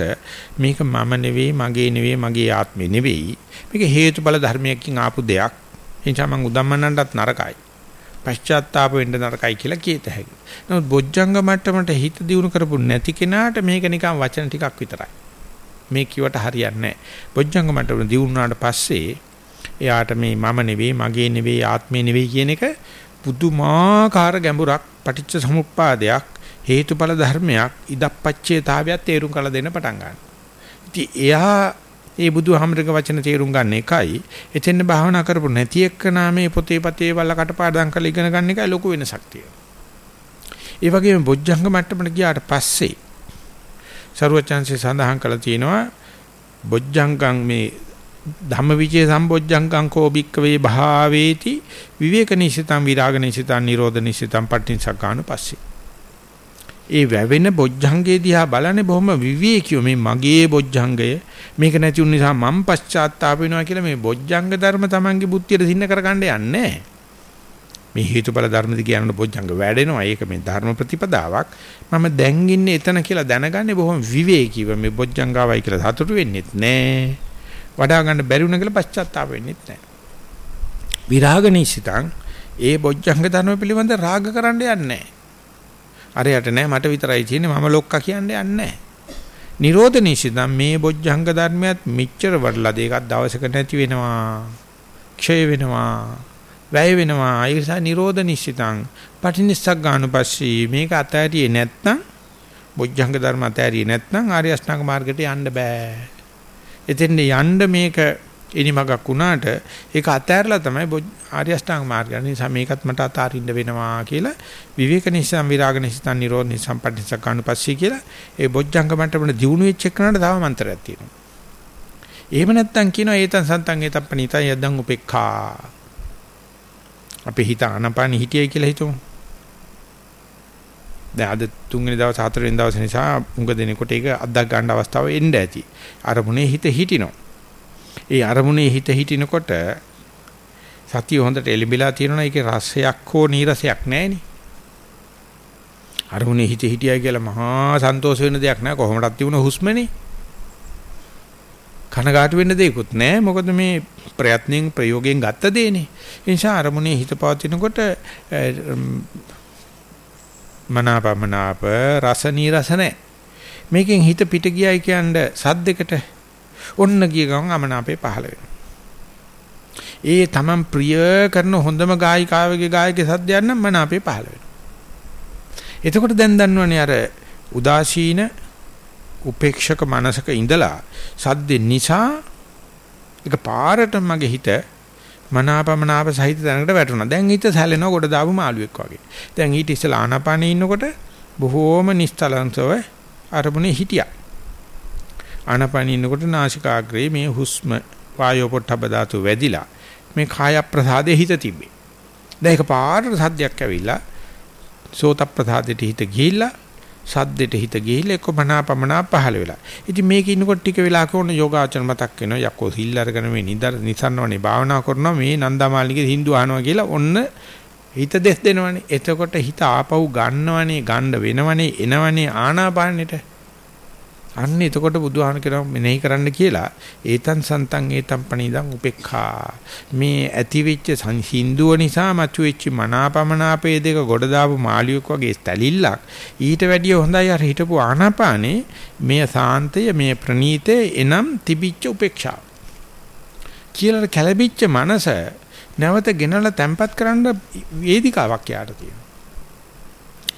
Speaker 1: මේක මම නෙවෙයි මගේ නෙවෙයි මගේ ආත්මෙ නෙවෙයි. මේක හේතුඵල ධර්මයකින් ආපු දෙයක්. එනිසා මං උදම්මනන්නත් නරකයි. පශ්චාත්තාප වෙන්න නරකයි කියලා කියත හැකියි නමුත් බොජ්ජංග මට්ටමට හිත දියුණු කරපු නැති කෙනාට මේක නිකන් වචන ටිකක් විතරයි. මේ කිවට හරියන්නේ නැහැ බොජ්ජංග මට්ටම දියුණුනාට පස්සේ එයාට මේ මම නෙවෙයි මගේ නෙවෙයි ආත්මේ නෙවෙයි කියන එක පුදුමාකාර ගැඹුරක් පටිච්ච සමුප්පාදයක් හේතුඵල ධර්මයක් ඉදප්පච්චේතාවයක් තේරුම් කළ දෙන්න පටන් ගන්නවා. ඉතින් එයා ඒ බුදුහාමරගේ වචන තේරුම් ගන්න එකයි එතෙන් භාවනා කරපො නැති එක්ක නාමේ පොතේ පතේ වල කටපාඩම් කරලා ඉගෙන ගන්න එකයි ලොකු වෙනසක් තියෙනවා. ඒ වගේම බොජ්ජංග මට්ටමට ගියාට පස්සේ ਸਰුවචාන්සේ සඳහන් කළා තියෙනවා බොජ්ජංගං මේ ධම්මවිචේ සම්බොජ්ජංකං කෝ බික්කවේ භාවේති විවේක නිසිතං විරාග නිසිතං නිරෝධ නිසිතං පටිච්චසකාණු පස්සේ. ඒ වැවෙන බොජ්ජංගේ දිහා බලන්නේ බොහොම විවේකීව මේ මගේ බොජ්ජංගය මේක නැති උන නිසා මම පශ්චාත්තාප වෙනවා කියලා මේ බොජ්ජංග ධර්ම Tamange බුද්ධියට සින්න කරගන්න යන්නේ. මේ හේතුඵල ධර්මද කියන බොජ්ජංග වැඩෙනවා ඒක මේ ධර්ම ප්‍රතිපදාවක් මම දැන් ඉන්නේ එතන කියලා දැනගන්නේ බොහොම විවේකීව මේ බොජ්ජංගාවයි කියලා සතුටු වෙන්නෙත් නෑ වඩා ගන්න බැරි වුණ කියලා පශ්චාත්තාප වෙන්නෙත් නැහැ. විරාග නිසිතං ඒ බොජ්ජංග ධර්ම පිළිබඳ රාග කරන්න යන්නේ නැහැ. අරයට නෑ මට විතරයි තියෙන්නේ මම ලොක්කා කියන්නේ යන්නේ නෑ. නිරෝධ නිසිතම් මේ බොජ්ජංග ධර්මයක් මෙච්චර වඩලා දෙකක් දවසක නැති වෙනවා. ක්ෂය වෙනවා. වැය වෙනවා. ඒ නිසා නිරෝධ නිසිතං පටිනිස්සක් ගානුපස්සී මේක අතෑරියේ නැත්නම් බොජ්ජංග ධර්ම අතෑරියේ නැත්නම් ආර්ය අෂ්ටාංග මාර්ගයට යන්න බෑ. එතෙන් යන්න මේක ඉනිමගක් වුණාට ඒක අතෑරලා තමයි ආර්ය අෂ්ටාංග මාර්ගය. නිසා මේකත් මට අතාරින්න වෙනවා කියලා විවේක නිසම් විරාග නිසම් නිරෝධ නිසම් පටිච්ච කණුපස්සී කියලා ඒ බොජ්ජංග මට්ටමන දියුණු වෙච්ච එකනට තව මන්ත්‍රයක් තියෙනවා. එහෙම නැත්තම් කියනවා ඒතන් සන්තන් ඒතප්පනිතය යද්දන් උපේක්ඛා. අපේ හිත ආනපාන හිටියයි කියලා හිතමු. දැන් අද තුන්වෙනි දවස් හතරවෙනි දවස් නිසා උඟ දෙනකොට ඒක අද්දක් ගන්න අවස්ථාව එන්න ඇති. අරමුණේ හිත හිටිනවා. ඒ අරමුණේ හිත හිටිනකොට සතිය හොඳට එලිබිලා තියෙනවා ඒකේ රසයක් හෝ නීරසයක් නැහෙනේ. අරමුණේ හිත හිටියයි කියලා මහා සන්තෝෂ වෙන දෙයක් නෑ කොහොමදක් තිබුණ හුස්මනේ. කනගාටු වෙන්න දෙයක්වත් නෑ මොකද මේ ප්‍රයත්නෙන් ප්‍රයෝගයෙන් ගත්ත දෙන්නේ. ඒ නිසා අරමුණේ හිත පවතිනකොට මනාපමනාප රස නීරස නැහැ. මේකෙන් හිත පිට ගියයි කියන්නේ සද්දෙකට ඔන්න ගිය ගමන් අමනාපේ පහළ වෙනවා. ඒ තමන් ප්‍රිය කරන හොඳම ගායිකාවගේ ගායකගේ සද්දයක් නම් මනාපේ පහළ වෙනවා. එතකොට දැන් දන්නවනේ අර උදාසීන උපේක්ෂක මනසක ඉඳලා සද්ද නිසා එක පාරට මගේ හිත මනාපමනාප සහිත තැනකට වැටුණා. දැන් හිත සැලෙනවා කොට දාපු මාළුවෙක් වගේ. දැන් ඊට ඉස්සලා ආනාපානේ ඉන්නකොට බොහෝම නිස්තලංශව අරමුණේ හිටියා. ආනාපානේ ඉන්නකොට නාසිකාග්‍රේ මේ හුස්ම වායෝ පොට්ටබ ධාතු වැඩිලා මේ කාය ප්‍රසාදේ හිත තිබ්බේ. දැන් ඒක පාරට සද්දයක් ඇවිල්ලා සෝත ප්‍රසාදෙට හිත ගිහිල්ලා සද්දෙට හිත ගිහිල්ලා එක්ක මනාපමනා පහළ වෙලා. ඉතින් මේක ඉන්නකොට ටික වෙලාවක ඕන යෝගාචර මතක් වෙනවා. යකෝ සිල් අරගෙන මේ නිදර නිසන්නවනේ භාවනා කරනවා මේ නන්දාමාලිගේ හින්දු අහනවා කියලා ඔන්න හිත දෙස් දෙනවනේ. එතකොට හිත ආපහු ගන්නවනේ, ගන්න වෙනවනේ, එනවනේ ආනාපානෙට. අන්න එතකොට බුදුහාම කියනවා මෙනෙහි කරන්න කියලා. ඒතන් සන්තන් ඒතම් පණිදන් උපේක්ඛා. මේ ඇතිවෙච්ච සින්දුව නිසා මතුවෙච්ච මනාපමනාපේ දෙක ගොඩ දාපු මාළියෙක් වගේ තැලිල්ලක් ඊට වැඩිය හොඳයි අර හිටපු ආනාපානේ මේ සාන්තය මේ ප්‍රනීතය එනම් තිබිච්ච උපේක්ෂාව කියලා කැළඹිච්ච මනස නැවත ගෙනලා තැම්පත් කරන්න වේදිකාවක් යාට තියෙනවා. ආ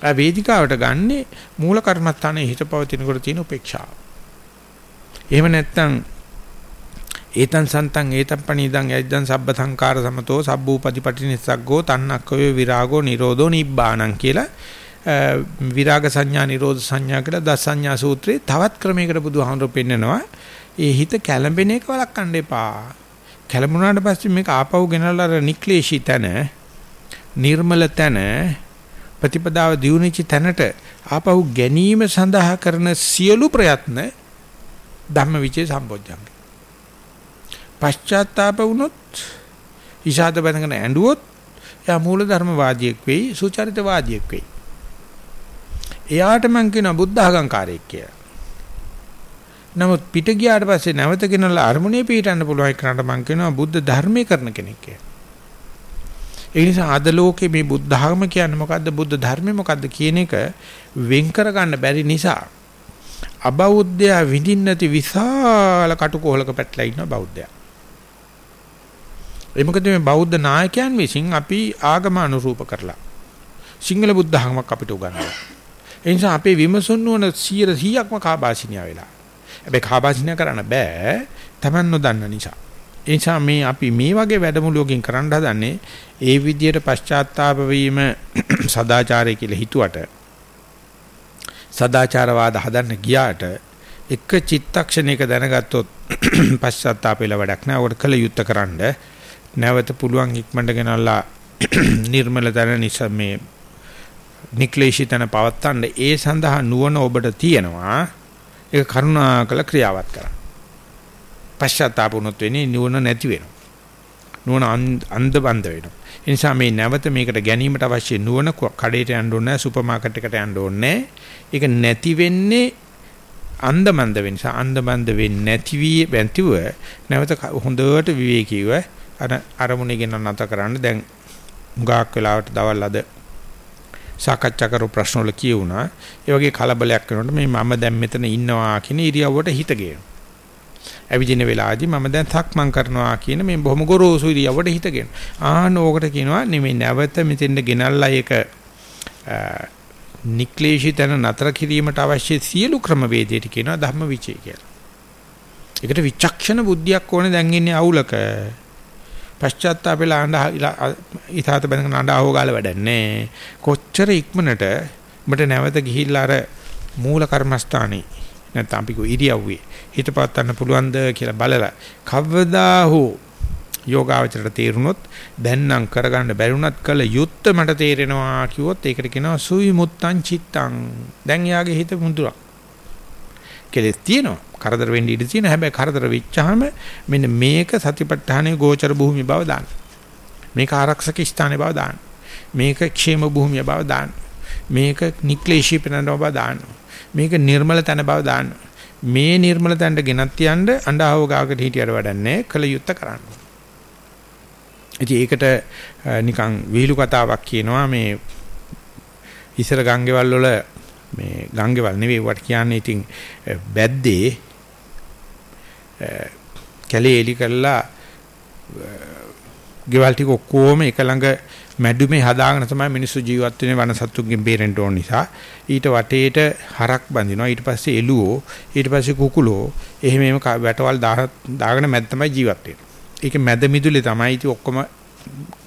Speaker 1: වේදිකාවට ගන්නේ මූල කර්මස්ථානයේ හිතපවතිනකොට තියෙන උපේක්ෂාව. එහෙම නැත්නම් ඒතං සන්තං ඒතං පණීදං යද්දං සබ්බ සංකාර සමතෝ සබ්බූපදීපටි නිස්සග්ගෝ තන්නක්කවේ විරාගෝ නිරෝධෝ නිබ්බාණං කියලා විරාග සංඥා නිරෝධ සංඥා කියලා දස සංඥා සූත්‍රයේ තවත් ක්‍රමයකට බුදුහාමුදුරුවෝ පෙන්නනවා. ඒ හිත කැළඹෙන එක වළක්වන්න එපා. කැළඹුණාට පස්සේ මේක ආපහු ගෙනල්ලා අර නික්ලේශී තන නිර්මල තන ප්‍රතිපදාව දියුණුවච්ච තැනට ආපහු ගැනීම සඳහා කරන සියලු ප්‍රයත්න ධම්මවිචේ සම්බොජ්ජංග. පශ්චාත්තාප වුණොත් ඉෂාද බඳගෙන ඇඬුවොත් එයා මූල ධර්මවාදියෙක් වෙයි සුචරිතවාදියෙක් වෙයි. එයාට මං කියන බුද්ධ ආගම්කාරයෙක් කියලා. නමුත් පිට ගියාට පස්සේ නැවත ගෙනලා අරමුණේ පිටන්න පුළුවන් එකට මං කියනවා බුද්ධ ධර්මයේ කරන කෙනෙක් කියලා. ඒ නිසා අද ලෝකේ මේ බුද්ධ ධර්ම කියන්නේ මොකද්ද බුද්ධ ධර්මය මොකද්ද කියන එක වෙන් කර ගන්න බැරි නිසා අබෞද්ධයා විඳින්න නැති විශාල කටුකොහලක පැටලා ඉන්න බෞද්ධයා. ඒ මොකද මේ බෞද්ධ නායකයන් විසින් අපි ආගම අනුරූප කරලා සිංහල බුද්ධ ධර්මයක් අපිට උගන්වනවා. ඒ නිසා අපේ විමසුන් නුවණ 100%ක්ම කාබාසිනියා වෙලා. හැබැයි කාබාසිනියා කරන්න බෑ. Taman නොදන්න නිසා. ඒ නිසා මේ අපි මේ වගේ වැඩමුළුවකින් කරන්න හදන්නේ ඒ විදියට පශ්චාත්තාප වීම (clears throat) සදාචාරය කියලා හිතුවට සදාචාරවාද හදන්න ගියාට එක චිත්තක්ෂණයක දැනගත්තොත් (clears throat) පශ්චාත්තාපෙල වැඩක් නෑ. ඔකට කළ යුත්තේ කරන්න නැවත පුළුවන් ඉක්මනට ගෙනල්ලා (clears throat) නිර්මල තන නිසා මේ නික්ලේශිතන පවත්තන්න ඒ සඳහා නුවණ ඔබට තියෙනවා. ඒක කරුණාකල ක්‍රියාවත් කරන්න. පශ්චාත්තාප වුණොත් වෙන්නේ නුවණ නැති වෙනවා. නුවණ අන්ධ බන්ධ වෙනවා. ඒ නිසා මේ නැවත මේකට ගැනීමට අවශ්‍ය නුවණ කඩේට යන්න ඕනේ සුපර් මාකට් එකට යන්න ඕනේ. ඒක නැති වෙන්නේ අන්ධ බන්ධ වෙන නිසා අන්ධ බන්ධ වෙන්නේ නැති වී බැන්තිව නැවත හොඳට විවේකීව අර අරමුණේ ගෙන නැත කරන්න දැන් මුගාක් වෙලාවට දවල් අද සාකච්ඡා කරපු ප්‍රශ්න වල කියුණා. ඒ වගේ කලබලයක් වෙනකොට මේ මම දැන් මෙතන ඉන්නවා කියන ඉරියව්වට හිත ගේනවා. ඇවිදින වෙලාවදී මම දැන් සක්මන් කරනවා කියන මේ බොහොම ගොරෝසු ඉරියව්වට හිත ගේනවා. ආන්න ඕකට කියනවා නෙමෙයි නැවත මෙතෙන්ද ගෙනල්ලා ඒක නික්ලේශිතන නතර කිරීමට අවශ්‍ය සියලු ක්‍රමවේදයට කියනවා ධම්ම විචය කියලා. ඒකට විචක්ෂණ බුද්ධියක් ඕනේ දැන් ඉන්නේ අවුලක. පශ්චාත්තාපෙලා අඬ ඉතාලත බඳගෙන අඬ ආවෝ ගාලා වැඩන්නේ. කොච්චර ඉක්මනට උඹට නැවත ගිහිල්ලා අර මූල කර්මස්ථානේ නැත්නම් අපි කෝ ඉරියව්වේ. හිතපත් ගන්න පුළුවන්ද කියලා බලලා කවදා හෝ යෝගාවචරයට තේරුනොත් දැන් නම් කරගන්න බැරිුණත් කල යුත්ත මට තේරෙනවා කිව්වොත් ඒකට කියනවා සුයි මුත්තං චිත්තං. දැන් යාගේ හිත මුදුරක්. කෙලෙස් තියෙනවා. කරදර වෙන්න ඉඩ තියෙන හැබැයි කරදර වෙච්චාම මෙන්න මේක සතිපට්ඨානයේ ගෝචර භූමිය බව දාන්න. මේක ආරක්ෂක ස්ථානයේ බව දාන්න. මේක ക്ഷേම භූමිය බව දාන්න. මේක නික්ලේශී පෙනන බව දාන්න. මේක නිර්මල තන බව දාන්න. මේ නිර්මල තැනට ගෙනත් යන්න අඬහව ගාකට හිටියට වැඩන්නේ කල යුත්ත කරන්න. ඉතින් ඒකට නිකන් විහිළු කතාවක් කියනවා මේ ඉස්සර ගංගේවල් වල මේ ගංගේවල් නෙවෙයි වට කියන්නේ ඉතින් බැද්දේ කැලේ එලි කරලා ගෙවල් ටික ඔක්කොම එක ළඟ මැඩුමේ හදාගෙන තමයි මිනිස්සු ජීවත් වෙන්නේ වනසත්තුන්ගෙන් බේරෙන්න ඕන නිසා ඊට වටේට හරක් බඳිනවා ඊට පස්සේ එළුවෝ ඊට පස්සේ කුකුලෝ එහෙම එහෙම වැටවල් දාගෙන මැද තමයි ජීවත් වෙන්නේ ඒක මැද මිදුලේ තමයි ඉති ඔක්කොම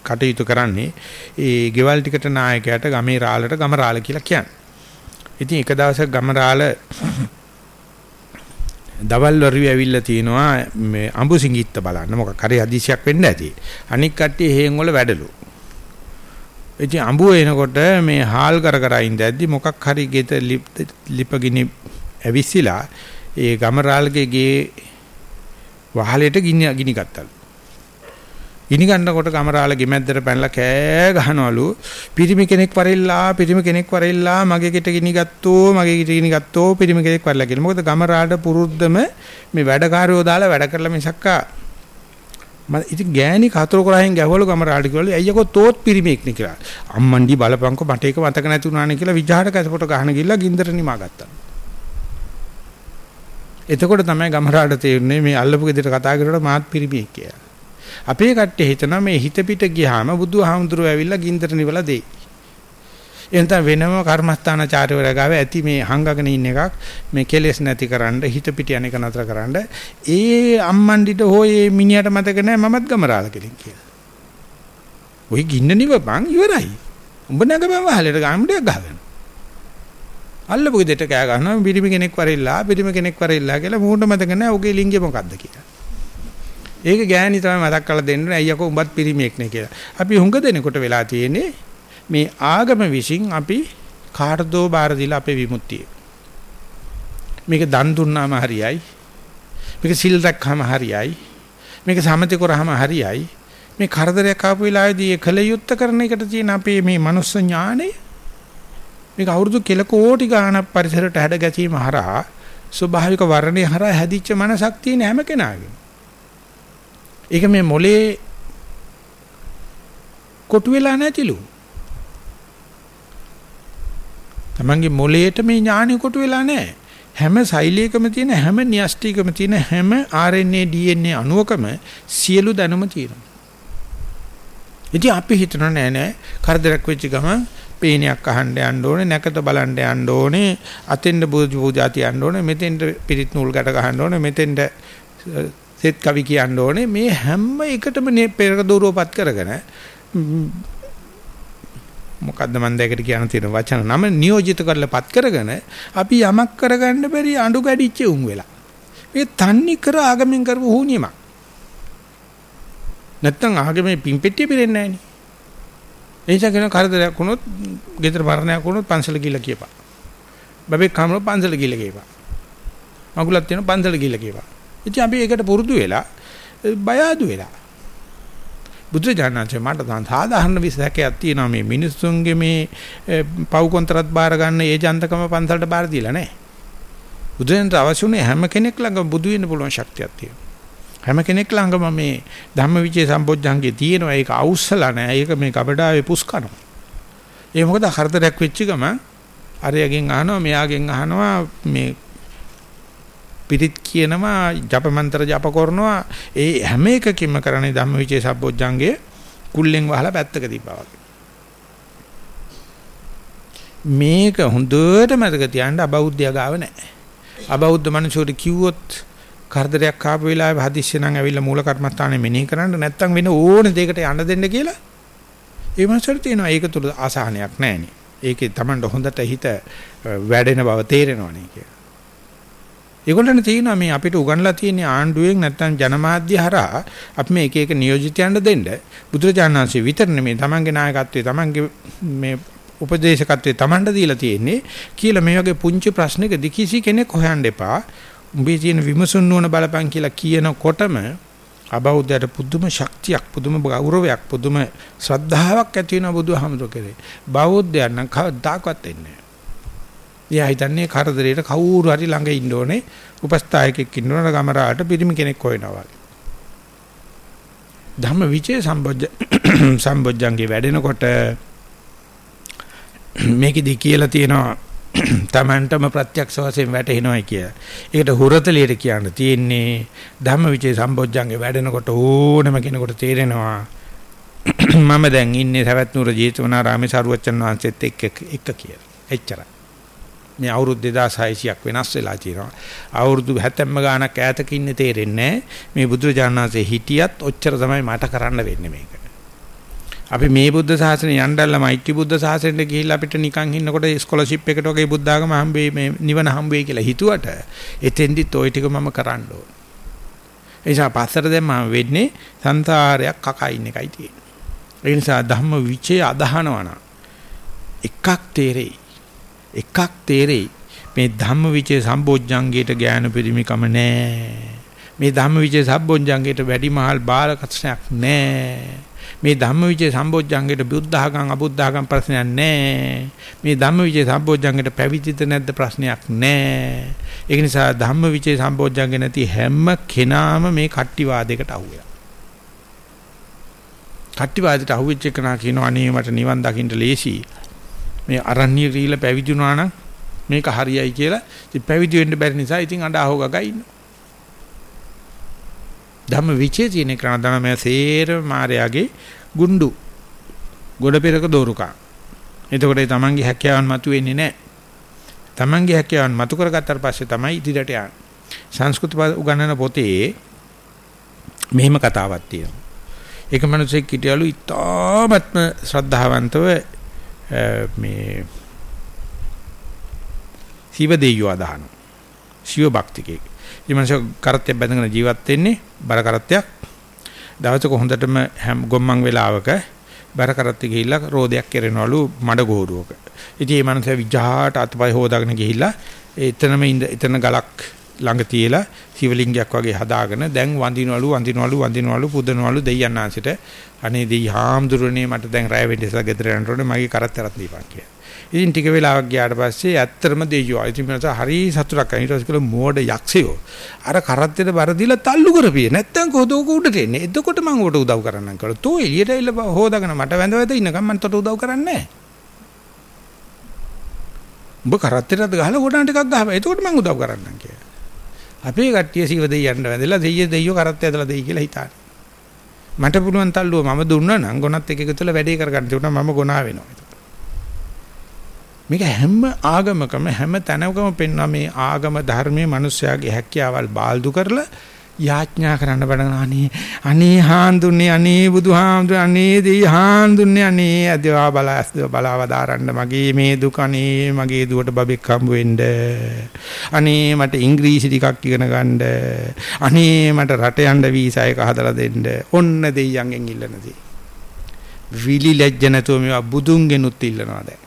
Speaker 1: කටයුතු කරන්නේ. ඒ ගෙවල් ටිකට නායකයාට ගමේ රාලට ගම රාල කියලා කියන්නේ. ඉතින් එක දවසක් ගම රාල දවල් වරුවේ ඇවිල්ලා තිනවා මේ අඹු සිඟිත්ත බලන්න මොකක් හරි හදිසියක් වෙන්න ඇති. අනික් කට්ටිය හේන් වල වැඩලු. ඉතින් අඹුව එනකොට මේ හාල් කර කර ඉඳද්දි මොකක් හරි ගෙත ලිපගිනි ඇවිස්සিলা ඒ ගම රාලගේ ගේ වහලෙට ගිනි ගිනි ගත්තලු. ගිනි ගන්නකොට කමරාල ගෙමැද්දට පැනලා කෑ ගහනවලු පිරිමි කෙනෙක් වරෙල්ලා පිරිමි කෙනෙක් වරෙල්ලා මගේ ගෙට ගිනි ගත්තෝ මගේ ගෙට ගිනි ගත්තෝ පිරිමි කෙනෙක් වරලා කියලා. මොකද ගමරාලට පුරුද්දම මේ වැඩකාරයෝ දාලා වැඩ කරලා මිසක්කා මම ඉතින් ගෑණි කතර කරහින් ගැහවලු ගමරාලට කිව්වලු අයියකෝ තෝත් පිරිමිෙක් නේ කියලා. අම්මන්ඩි බලපංකෝ මට ඒක මතක නැති වුණානේ කියලා විජහාට කැසපොට ගහන ගිල්ලා ගින්දර නිමා ගත්තා. එතකොට තමයි ගමරාට තේරුනේ මේ අල්ලපු ගෙදර කතා කරලා මාත් පිරිමිෙක් කියලා. අපේ කට්ටිය හිතනවා මේ හිත පිට ගියාම බුදුහාමුදුරුවෝ ඇවිල්ලා ගින්දර නිවලා දෙයි. එනත වෙනම කර්මස්ථානාචාර්යවරයා ගාව ඇති මේ හංගගෙන ඉන්න එකක් මේ කෙලෙස් නැතිකරන්න හිත පිට යන එක නතරකරන්න ඒ අම්මන්ඩිට හෝ ඒ මිනිහට මතක නැහැ මමත් ගමරාල කෙලින් කියලා. ඔය ගින්න නිවපන් ඉවරයි. උඹ නැගපන් වහලට ගාමුඩයක් ගහගෙන. අල්ලපු ගෙදරට කෑ ගන්නවා පිරිමි කෙනෙක් වරෙල්ලා පිරිමි කෙනෙක් වරෙල්ලා කියලා මූණ මතක නැහැ ඔගේ ලිංගය මොකද්ද කියලා. ඒක ගෑණි තමයි මතක් කරලා දෙන්න ඇයි යකෝ උඹත් පිරිමියෙක් නේ කියලා. අපි හුඟ දෙනකොට වෙලා තියෙන්නේ මේ ආගම විසින් අපි කාටදෝ බාර දීලා අපේ විමුක්තිය. මේක දන් දුන්නාම හරියයි. මේක සිල් රැක්කම හරියයි. මේක සමතේ කරාම හරියයි. මේ කරදරයක් ආපු වෙලාවේදී ඒ කල යුත්ත කරන එකට තියෙන අපේ මේ මනුස්ස ඥාණය මේක අවුරුදු කෙල කෝටි ගාණක් පරිසරයට හැඩ ගැසීම හරහා ස්වභාවික වර්ණේ හරහා හැදිච්ච මනසක් තියෙන හැම කෙනාගේම ඒක මේ මොලේ කොටු වෙලා නැතිලු. තමන්ගේ මොලේට මේ ඥානෙ කොටු වෙලා නැහැ. හැම සෛලයකම තියෙන හැම න්‍යෂ්ටිකම තියෙන හැම RNA DNA අණුවකම සියලු දැනුම තියෙනවා. ඉතින් අපි හිතන නෑ නෑ කරදරයක් වෙච්ච ගමන් පේනයක් අහන්න යන්න ඕනේ නැකත බලන්න යන්න ඕනේ අතෙන්ද පූජා තියන්න ඕනේ මෙතෙන්ද පිරිත් නූල් ගැට ගහන්න ඕනේ මෙතෙන්ද සෙත් කවි කියන්න ඕනේ මේ හැම එකටම පෙරක දూరుවපත් කරගෙන මොකද්ද මන් දැකට කියන තියෙන වචන නම නියෝජිත කරලාපත් කරගෙන අපි යමක් කරගන්න බැරි අඬු ගැඩිච්ච උන් වෙලා. මේ තන්නේ කර ආගමෙන් කරපු හුනියමක්. නැත්තම් ආගමේ පිම්පෙට්ටිය පිරෙන්නේ නැහැ නේ එනිසා කියන කරදරයක් වුණොත් ගෙදර මරණයක් වුණොත් පන්සල ගිහිල්ලා කියපන්. බබේ කමර පන්සල ගිහිල්ලා කියපන්. මගුලක් තියෙන පන්සල ගිහිල්ලා කියපන්. ඉතින් අපි ඒකට පුරුදු වෙලා බය අඩු වෙලා. බුදුජානනාංශය මට දැන් සාධාරණ විශ්වාසයක් තියෙනවා මේ මිනිස්සුන්ගේ මේ පව් කොන්තරත් බාර ගන්න ඒ ජන්තකම පන්සලට බාර දීලා නැහැ. බුදුන්ට අවශ්‍ය හැම කෙනෙක් ළඟ බුදු වෙන්න පුළුවන් ශක්තියක් තියෙනවා. හැම කෙනෙක් ළඟම මේ ධම්මවිචේ සම්බොජ්ජංගේ තියෙනවා ඒක අවුස්සලා නැහැ. ඒක මේ කබඩාවේ පුස් කරනවා. ඒ මොකද හතරක් වෙච්ච ගම අරයගෙන් අහනවා මෙයාගෙන් අහනවා මේ පිරිත් කියනවා ජප මන්ත්‍ර ජප කරනවා ඒ හැම එකකින්ම කරන්නේ ධම්මවිචේ සම්බොජ්ජංගේ කුල්ලෙන් වහලා පැත්තක තිබ්බා වගේ මේක හොඳට මතක තියාගන්න අබෞද්ධය ගාව නැහැ. අබෞද්ධ මිනිසුන්ට කිව්වොත් කරදරයක් ආපු වෙලාවේ හදිස්සිය නම් ඇවිල්ලා මූල කර්මස්ථානේ මෙනෙහි කරන්න නැත්තම් වෙන ඕන දෙයකට යන්න දෙන්න කියලා. ඒ මනසට තියෙනවා ඒක තුල ආසහනයක් නැහෙනි. ඒකේ Tamanට හොඳට හිත වැඩෙන බව තේරෙනවනේ කියලා. ඒගොල්ලන් තියෙනවා මේ අපිට උගන්ලා තියෙන ආණ්ඩුවෙන් නැත්තම් ජනමාධ්‍ය හරහා අපි මේ එක එක නියෝජිතයන්ට දෙන්න බුදුරජාණන් වහන්සේ විතර නෙමෙයි Tamanගේ නායකත්වයේ Tamanගේ මේ උපදේශකත්වයේ Tamanට දීලා තියෙන්නේ කියලා මේ වගේ පුංචි ප්‍රශ්නකදී කිසි කෙනෙක් හොයන්න එපා. උඹේ තියෙන විමසුන් නුවණ බලපං කියලා කියනකොටම අබෞද්ධයට පුදුම ශක්තියක් පුදුම ගෞරවයක් පුදුම ශ්‍රද්ධාවක් ඇති වෙන බුදුහාමුදුර කෙරේ. බෞද්ධයන් නම් කවදාකවත් එන්නේ නැහැ. එයා හිතන්නේ කරදරේට කවුරු හරි ළඟ ඉන්න ඕනේ උපස්ථායකෙක් ඉන්න ඕන ගමරාට පිරිමි කෙනෙක් හොයනවා වගේ. ධම්ම විචේ සම්බොජ්ජ (coughs) සම්බොජ්ජංගේ වැඩෙනකොට (coughs) මේකෙදි කියලා තියෙනවා (coughs) තමන්ටම ප්‍රත්‍යක්ෂ වශයෙන් වැටෙනවයි කිය. ඒකට හුරතලියට කියන්න තියෙන්නේ ධම්මවිචේ සම්බොජ්ජංගේ වැඩෙනකොට ඕනම කෙනෙකුට තේරෙනවා මම දැන් ඉන්නේ සවැත් නුර ජීතවනාරාමේ සරුවච්චන් වහන්සේත් එක්ක එක කියලා. එච්චරයි. මේ අවුරුදු 2600ක් වෙනස් වෙලා තියෙනවා. අවුරුදු 70 ගාණක් ඈතක ඉන්නේ තේරෙන්නේ මේ බුදුරජාණන් වහන්සේ හිටියත් ඔච්චර තමයි මට කරන්න වෙන්නේ මේක. අපි මේ බුද්ධ ශාසනය යන්නදල්ලා මෛත්‍රී බුද්ධ ශාසනයට ගිහිල්ලා අපිට නිකන් ඉන්නකොට ස්කෝලර්ෂිප් එකට වගේ බුද්ධ ආගම හම්බෙයි මේ නිවන හම්බෙයි කියලා හිතුවට එතෙන්දිත් ওই ටික මම කරන්න ඕන. ඒ නිසා පස්සට දැන් මම වෙන්නේ සංසාරයක් කකා ඉන්න එකයි තියෙන්නේ. ඒ නිසා ධම්ම විචේ අදහනවන එකක් තේරෙයි. එකක් තේරෙයි. මේ ධම්ම විචේ සම්බෝධ්‍යංගයට ඥාන පරිමිකම නැහැ. මේ ධම්ම විචේ සම්බෝධ්‍යංගයට වැඩිමහල් බාල කෂණයක් නැහැ. මේ ධම්මවිචේ සම්බොජ්ජංගයට බුද්ධඝං අබුද්ධඝං ප්‍රශ්නයක් නැහැ. මේ ධම්මවිචේ සම්බොජ්ජංගයට පැවිදිද නැද්ද ප්‍රශ්නයක් නැහැ. ඒක නිසා ධම්මවිචේ සම්බොජ්ජංගේ නැති හැම කෙනාම මේ කට්ටිවාදයකට අහුවෙලා. කට්ටිවාදයට අහුවෙච්ච කෙනා කියනවා අනේ මට නිවන් දකින්න ලේසි. මේ අරණ්‍ය රීල පැවිදුණා නම් මේක හරියයි කියලා ඉතින් පැවිදි වෙන්න බැරි නිසා ඉතින් අඬ අහෝගගා ඉන්නවා. ධම්ම විචේ තියෙන කරන ධර්මය සේර මායාගේ ගුඬු ගොඩ පෙරක දෝරුකා. එතකොට ඒ තමන්ගේ හැකියාවන් මතුවෙන්නේ නැහැ. තමන්ගේ හැකියාවන් මතු කරගත්තාට පස්සේ තමයි ඉදිරියට යන්නේ. සංස්කෘත උගන්වන පොතේ මෙහෙම කතාවක් තියෙනවා. ඒක මිනිස්සෙක් හිටියලු ඉතාමත්ම ශ්‍රද්ධාවන්තව මේ සිව දෙයියෝ අදහන. සිව භක්තිකේ. මේ මිනිස්සු කරත්තයක් බැඳගෙන ජීවත් වෙන්නේ බර කරත්තයක්. දවසක හොඳටම හැම ගොම්මන් වෙලාවක බර කරත්තේ ගිහිල්ලා රෝදයක් කෙරෙනවලු මඩ ගෝරුවක. ඉතින් මේ මිනිස්සු විජහාට අතපය හොදාගෙන ගිහිල්ලා එතනම ඉඳ එතන ගලක් ළඟ තියලා සිවලිංගයක් වගේ හදාගෙන දැන් වඳිනවලු වඳිනවලු වඳිනවලු පුදනවලු දෙයයන් ආසිට අනේ දෙයි හාමුදුරනේ මට දැන් රැය වෙන්න ඉස්සලා ගෙදර යන්න ඕනේ මගේ කරත්තරත් දීපන් කියලා. ඉතින් ටික වෙලාවක් ගියාට පස්සේ ඇත්තටම දෙයියෝ ඉතින් මට හරි සතුටක් අනිත් පස්සේ මෝඩ යක්ෂයෝ. අර කරත්තෙට බර දීලා තල්ලු කරපියේ. නැත්තම් කොහොද උක උඩට එන්නේ. එතකොට මම උඩ උදව් කරන්නම් කියලා තෝ එළියට ඇවිල්ලා හොදාගෙන මට වැඳ වැඳ ඉන්නකම් මම තොට උදව් කරන්නේ නැහැ. උඹ කරත්තෙටත් ගහලා ගොඩාන ටිකක් ගහපන්. එතකොට මම උදව් කරන්නම් කියලා. අපේ කට්ටිය සීව දෙයියන්ට වැඳලා දෙයිය දෙයියෝ කරත්තේ ඇදලා දෙයි කියලා හිතානේ. මට පුළුවන් තල්ලුව මම දුන්නා නම් ගොනත් එක එකතුල වැඩේ කරගන්න තිබුණා මම ගොනා වෙනවා. මේක හැම ආගමකම හැම තැනකම පෙන්වන මේ ආගම ධර්මයේ මිනිස්යාගේ හැකියාවල් බාල්දු කරලා යාඥා කරන්න බඩන අනේ අනේ හාන්දුන්නේ අනේ බුදුහාමුදුර අනේ දෙයි හාන්දුන්නේ අනේ අදවා බලස් බලව දාරන්න. මගේ මේ දුක අනේ මගේ දුවට බබෙක් හම්බ වෙන්න. අනේ මට ඉංග්‍රීසි ටිකක් ඉගෙන ගන්න. අනේ මට රට යන්න වීසා එක හදලා දෙන්න. ඔන්න දෙයියන්ගෙන් ඉල්ලන දේ. විලි ලැජ්ජ නැතුව මේවා බුදුන්ගෙනුත් ඉල්ලනවා දැන්.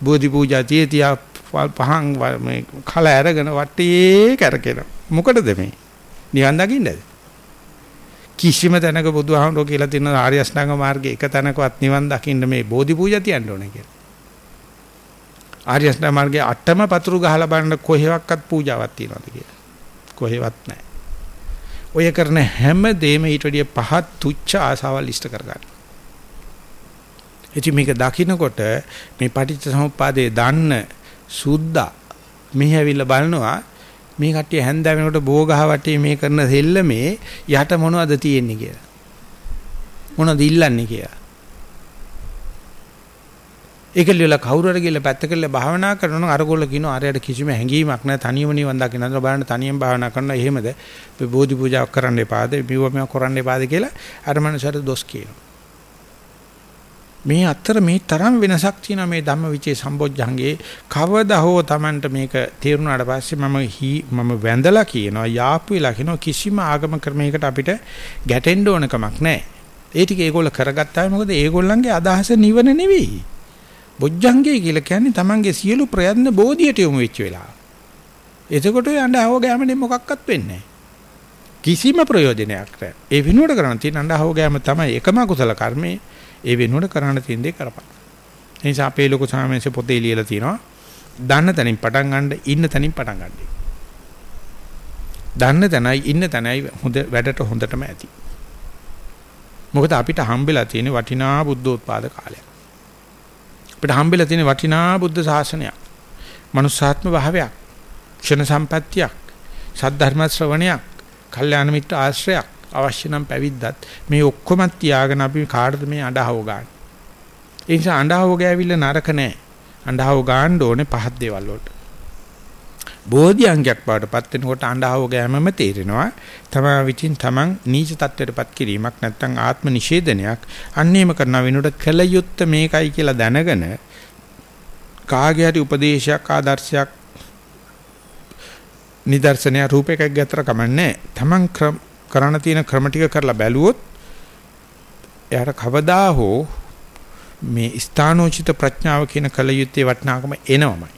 Speaker 1: බෝධි පූජා තියතියා පහන් මේ කල අරගෙන වටේ කරකින මොකටද මේ? නිවන් දකින්නද? කිසිම තැනක බුදුහාමුදුරුවෝ කියලා තියෙන ආර්ය අෂ්ටාංග මාර්ගයේ එක තැනකවත් නිවන් දකින්න මේ බෝධි පූජා තියන්න ඕනේ කියලා. ආර්ය අෂ්ටාංග මාර්ගයේ අටම පතුරු ගහලා බලන්න කොහෙවත් පූජාවක් තියනවද කියලා. කොහෙවත් නැහැ. ඔය කරන හැම දෙම ඊට වැඩිය පහත් තුච්ච ආසාවල් ඉෂ්ට කරගන්න. ඉතින් මේක දකින්නකොට මේ පටිච්ච සමුප්පාදයේ දන්න සුද්දා මෙහි ඇවිල්ලා බලනවා මේ කට්ටිය හැන්දෑ වෙනකොට බෝගහ වටේ මේ කරන සෙල්ලමේ යට මොනවද තියෙන්නේ කියලා. මොනවද ඉල්ලන්නේ කියලා. ඒකලියල කවුරු හරි ගිහලා පැත්තකල්ල භාවනා කරනවා නම් අරගොල්ල කියනවා අරයට කිසිම හැඟීමක් නැහැ තනියම නිවන් දකින්න අතන බලන්න තනියම භාවනා කරනවා. එහෙමද? බෝධි පූජාවක් කරන්න එපාද? මෙව මෙව කරන්න එපාද කියලා අර මනුස්සයාට දොස් කියනවා. මේ අතර මේ තරම් වෙනසක් තියෙනවා මේ ධම්මවිචේ සම්බොජ්ජංගේ කවදා හෝ Tamanට මේක තේරුණාට පස්සේ මම මම වැඳලා කියනවා යාපු වෙලා කියනවා කිසිම ආගම ක්‍රමයකට අපිට ගැටෙන්න ඕන කමක් නැහැ. ඒ ටික ඒගොල්ල කරගත්තාම මොකද ඒගොල්ලන්ගේ අදහස නිවන නෙවෙයි. බොජ්ජංගේ කියලා කියන්නේ Tamanගේ සියලු ප්‍රයත්න බෝධියට යොමු වෙච්ච වෙලාව. එතකොට අඬහව ගෑමනේ මොකක්වත් වෙන්නේ කිසිම ප්‍රයෝජනයක් නැහැ. ඒ විනුවට කරන්න තියෙන අඬහව ගෑම තමයි එකම කුසල කර්මයේ ඒ වෙනුවට කරන්න තියෙන දේ කරපන්. ඒ නිසා අපේ ලොකු සාමයේ පොතේ ලියලා තියෙනවා. දන්න තැනින් පටන් ගන්න ඉන්න තැනින් පටන් ගන්න. දන්න තැනයි ඉන්න තැනයි හොඳ වැඩට හොඳටම ඇති. මොකද අපිට හම්බෙලා තියෙන වටිනා බුද්ධෝත්පාද කාලයක්. අපිට හම්බෙලා තියෙන වටිනා බුද්ධ ශාසනයක්. මනුස්සාත්ම භාවයක්. ක්ෂණ සම්පත්තියක්. සද්ධර්ම ශ්‍රවණයක්. කල්යාණ මිත්‍ර ආශ්‍රයක්. අවශ්‍ය නම් පැවිද්දත් මේ ඔක්කොම තියාගෙන අපි කාටද මේ අඬහව ගන්න. ඒ නිසා අඬහව ගෑවිල්ල නරක නෑ. අඬහව ගන්න ඕනේ පහත් දේවල් වලට. බෝධි අංගයක් බවටපත් වෙනකොට අඬහව ගෑමම තේරෙනවා. තමා විචින් තමන් නීච තත්ත්වයටපත් කිරීමක් නැත්නම් ආත්ම නිෂේධනයක් අන්නේම කරන වෙනුවට කල යුත්ත මේකයි කියලා දැනගෙන කාගේ හරි උපදේශයක් ආදර්ශයක් නිදර්ශනය රූපයකක් ගැතර කමන්නේ තමන් කරන්න තියෙන ක්‍රම ටික කරලා බැලුවොත් එයාට කවදා හෝ මේ ස්ථානෝචිත ප්‍රඥාව කියන කලියුත්තේ වටිනාකම එනවමයි.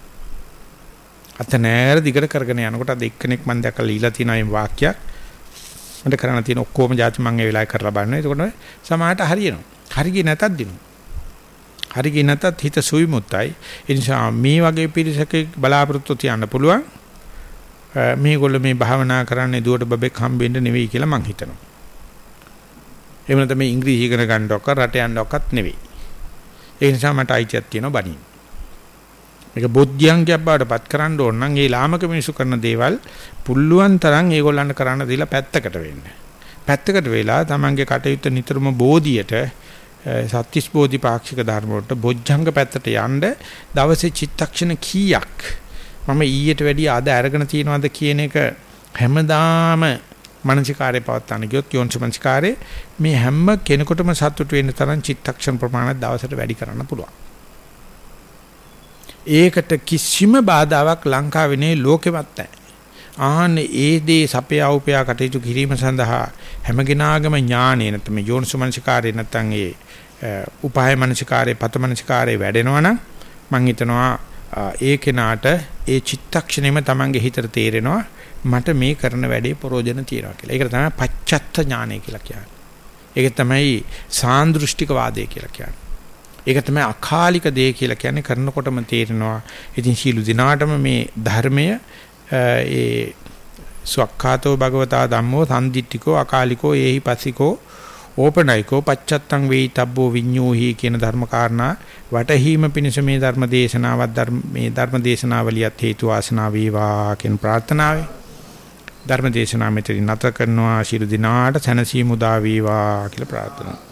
Speaker 1: අත නෑර දිගට කරගෙන යනකොට අද එක්කෙනෙක් මම දැකලා ලීලා තියෙන මේ වාක්‍යයක් මට කරන්න තියෙන ඔක්කොම જાති මම ඒ වෙලාවේ කරලා බලනවා. එතකොට සමාහට හරියනවා. හරියි නැතත් දිනුවා. හරියි නැතත් හිත සුවිමුත්තයි. ඒ නිසා මේ වගේ පිරිසක බලාපොරොත්තු තියන්න පුළුවන්. මේගොල්ලෝ මේ භාවනා කරන්නේ දුවට බබෙක් හම්බෙන්න නෙවෙයි කියලා මං හිතනවා. එහෙම නැත්නම් මේ ඉංග්‍රීසි ඉගෙන ගන්නවක් රට යන්නවක්වත් නෙවෙයි. ඒ නිසා මට අයිතියක් තියෙනවා බණින්. මේක බුද්ධියංගයක් බවට පත් කරන්න ඕන නම් ඒ ලාමක මිනිසු කරන දේවල් පුල්ලුවන් තරම් ඒගොල්ලන්ට කරන්න දීලා පැත්තකට වෙන්න. පැත්තකට වෙලා තමන්ගේ කටයුත්ත නිතරම බෝධියට සත්‍තිස් බෝධි පාක්ෂික ධර්ම වලට බොජ්ජංග පැත්තට යන්න දවසේ චිත්තක්ෂණ කීයක් මම ඊට වැඩිය අද අරගෙන තියනවාද කියන එක හැමදාම මනසිකාරේ පවත්වාන ගියොත් යෝනිසමනසිකාරේ මේ හැම කෙනෙකුටම සතුට වෙන්න තරම් චිත්තක්ෂණ ප්‍රමාණයක් දවසට වැඩි කරන්න පුළුවන්. ඒකට කිසිම බාධාවක් ලංකාවේ නේ ලෝකෙවත් නැහැ. ආන්නේ ඒ දේ සපයා උපයා කටයුතු කිරීම සඳහා හැමගෙනාගම ඥානෙ නැත්නම් යෝනිසමනසිකාරේ නැත්නම් ඒ උපාය මනසිකාරේ පත මනසිකාරේ වැඩෙනවා නම් මම හිතනවා ඒ කෙනාට ඒ චිත්තක්ෂණයම Tamange හිතට තේරෙනවා මට මේ කරන වැඩේ ප්‍රෝජන තියනවා කියලා. ඒකට තමයි පච්චත්ත ඥානය කියලා කියන්නේ. ඒක තමයි සාන්දෘෂ්ටික වාදය කියලා කියන්නේ. ඒක තමයි අකාලික දේ කියලා කියන්නේ කරනකොටම තේරෙනවා. ඉතින් සීළු දිනාටම මේ ධර්මය ඒ සක්ඛාතෝ භගවතා ධම්මෝ සම්දිට්ඨිකෝ අකාලිකෝ ඒහි පසිකෝ ඕපනයිකෝ පච්චත්තං වේිතබ්බෝ විඤ්ඤෝහි කියන ධර්ම කාරණා වටහීම පිණිස මේ ධර්ම දේශනාවත් ධර්ම මේ ධර්ම දේශනාවලියත් හේතු වාසනා වේවා කියන ප්‍රාර්ථනාවයි. ධර්ම දේශනාව මෙතන නැත කරනවා. ශිරු දිනාට සැනසීම උදා වේවා කියලා ප්‍රාර්ථනා.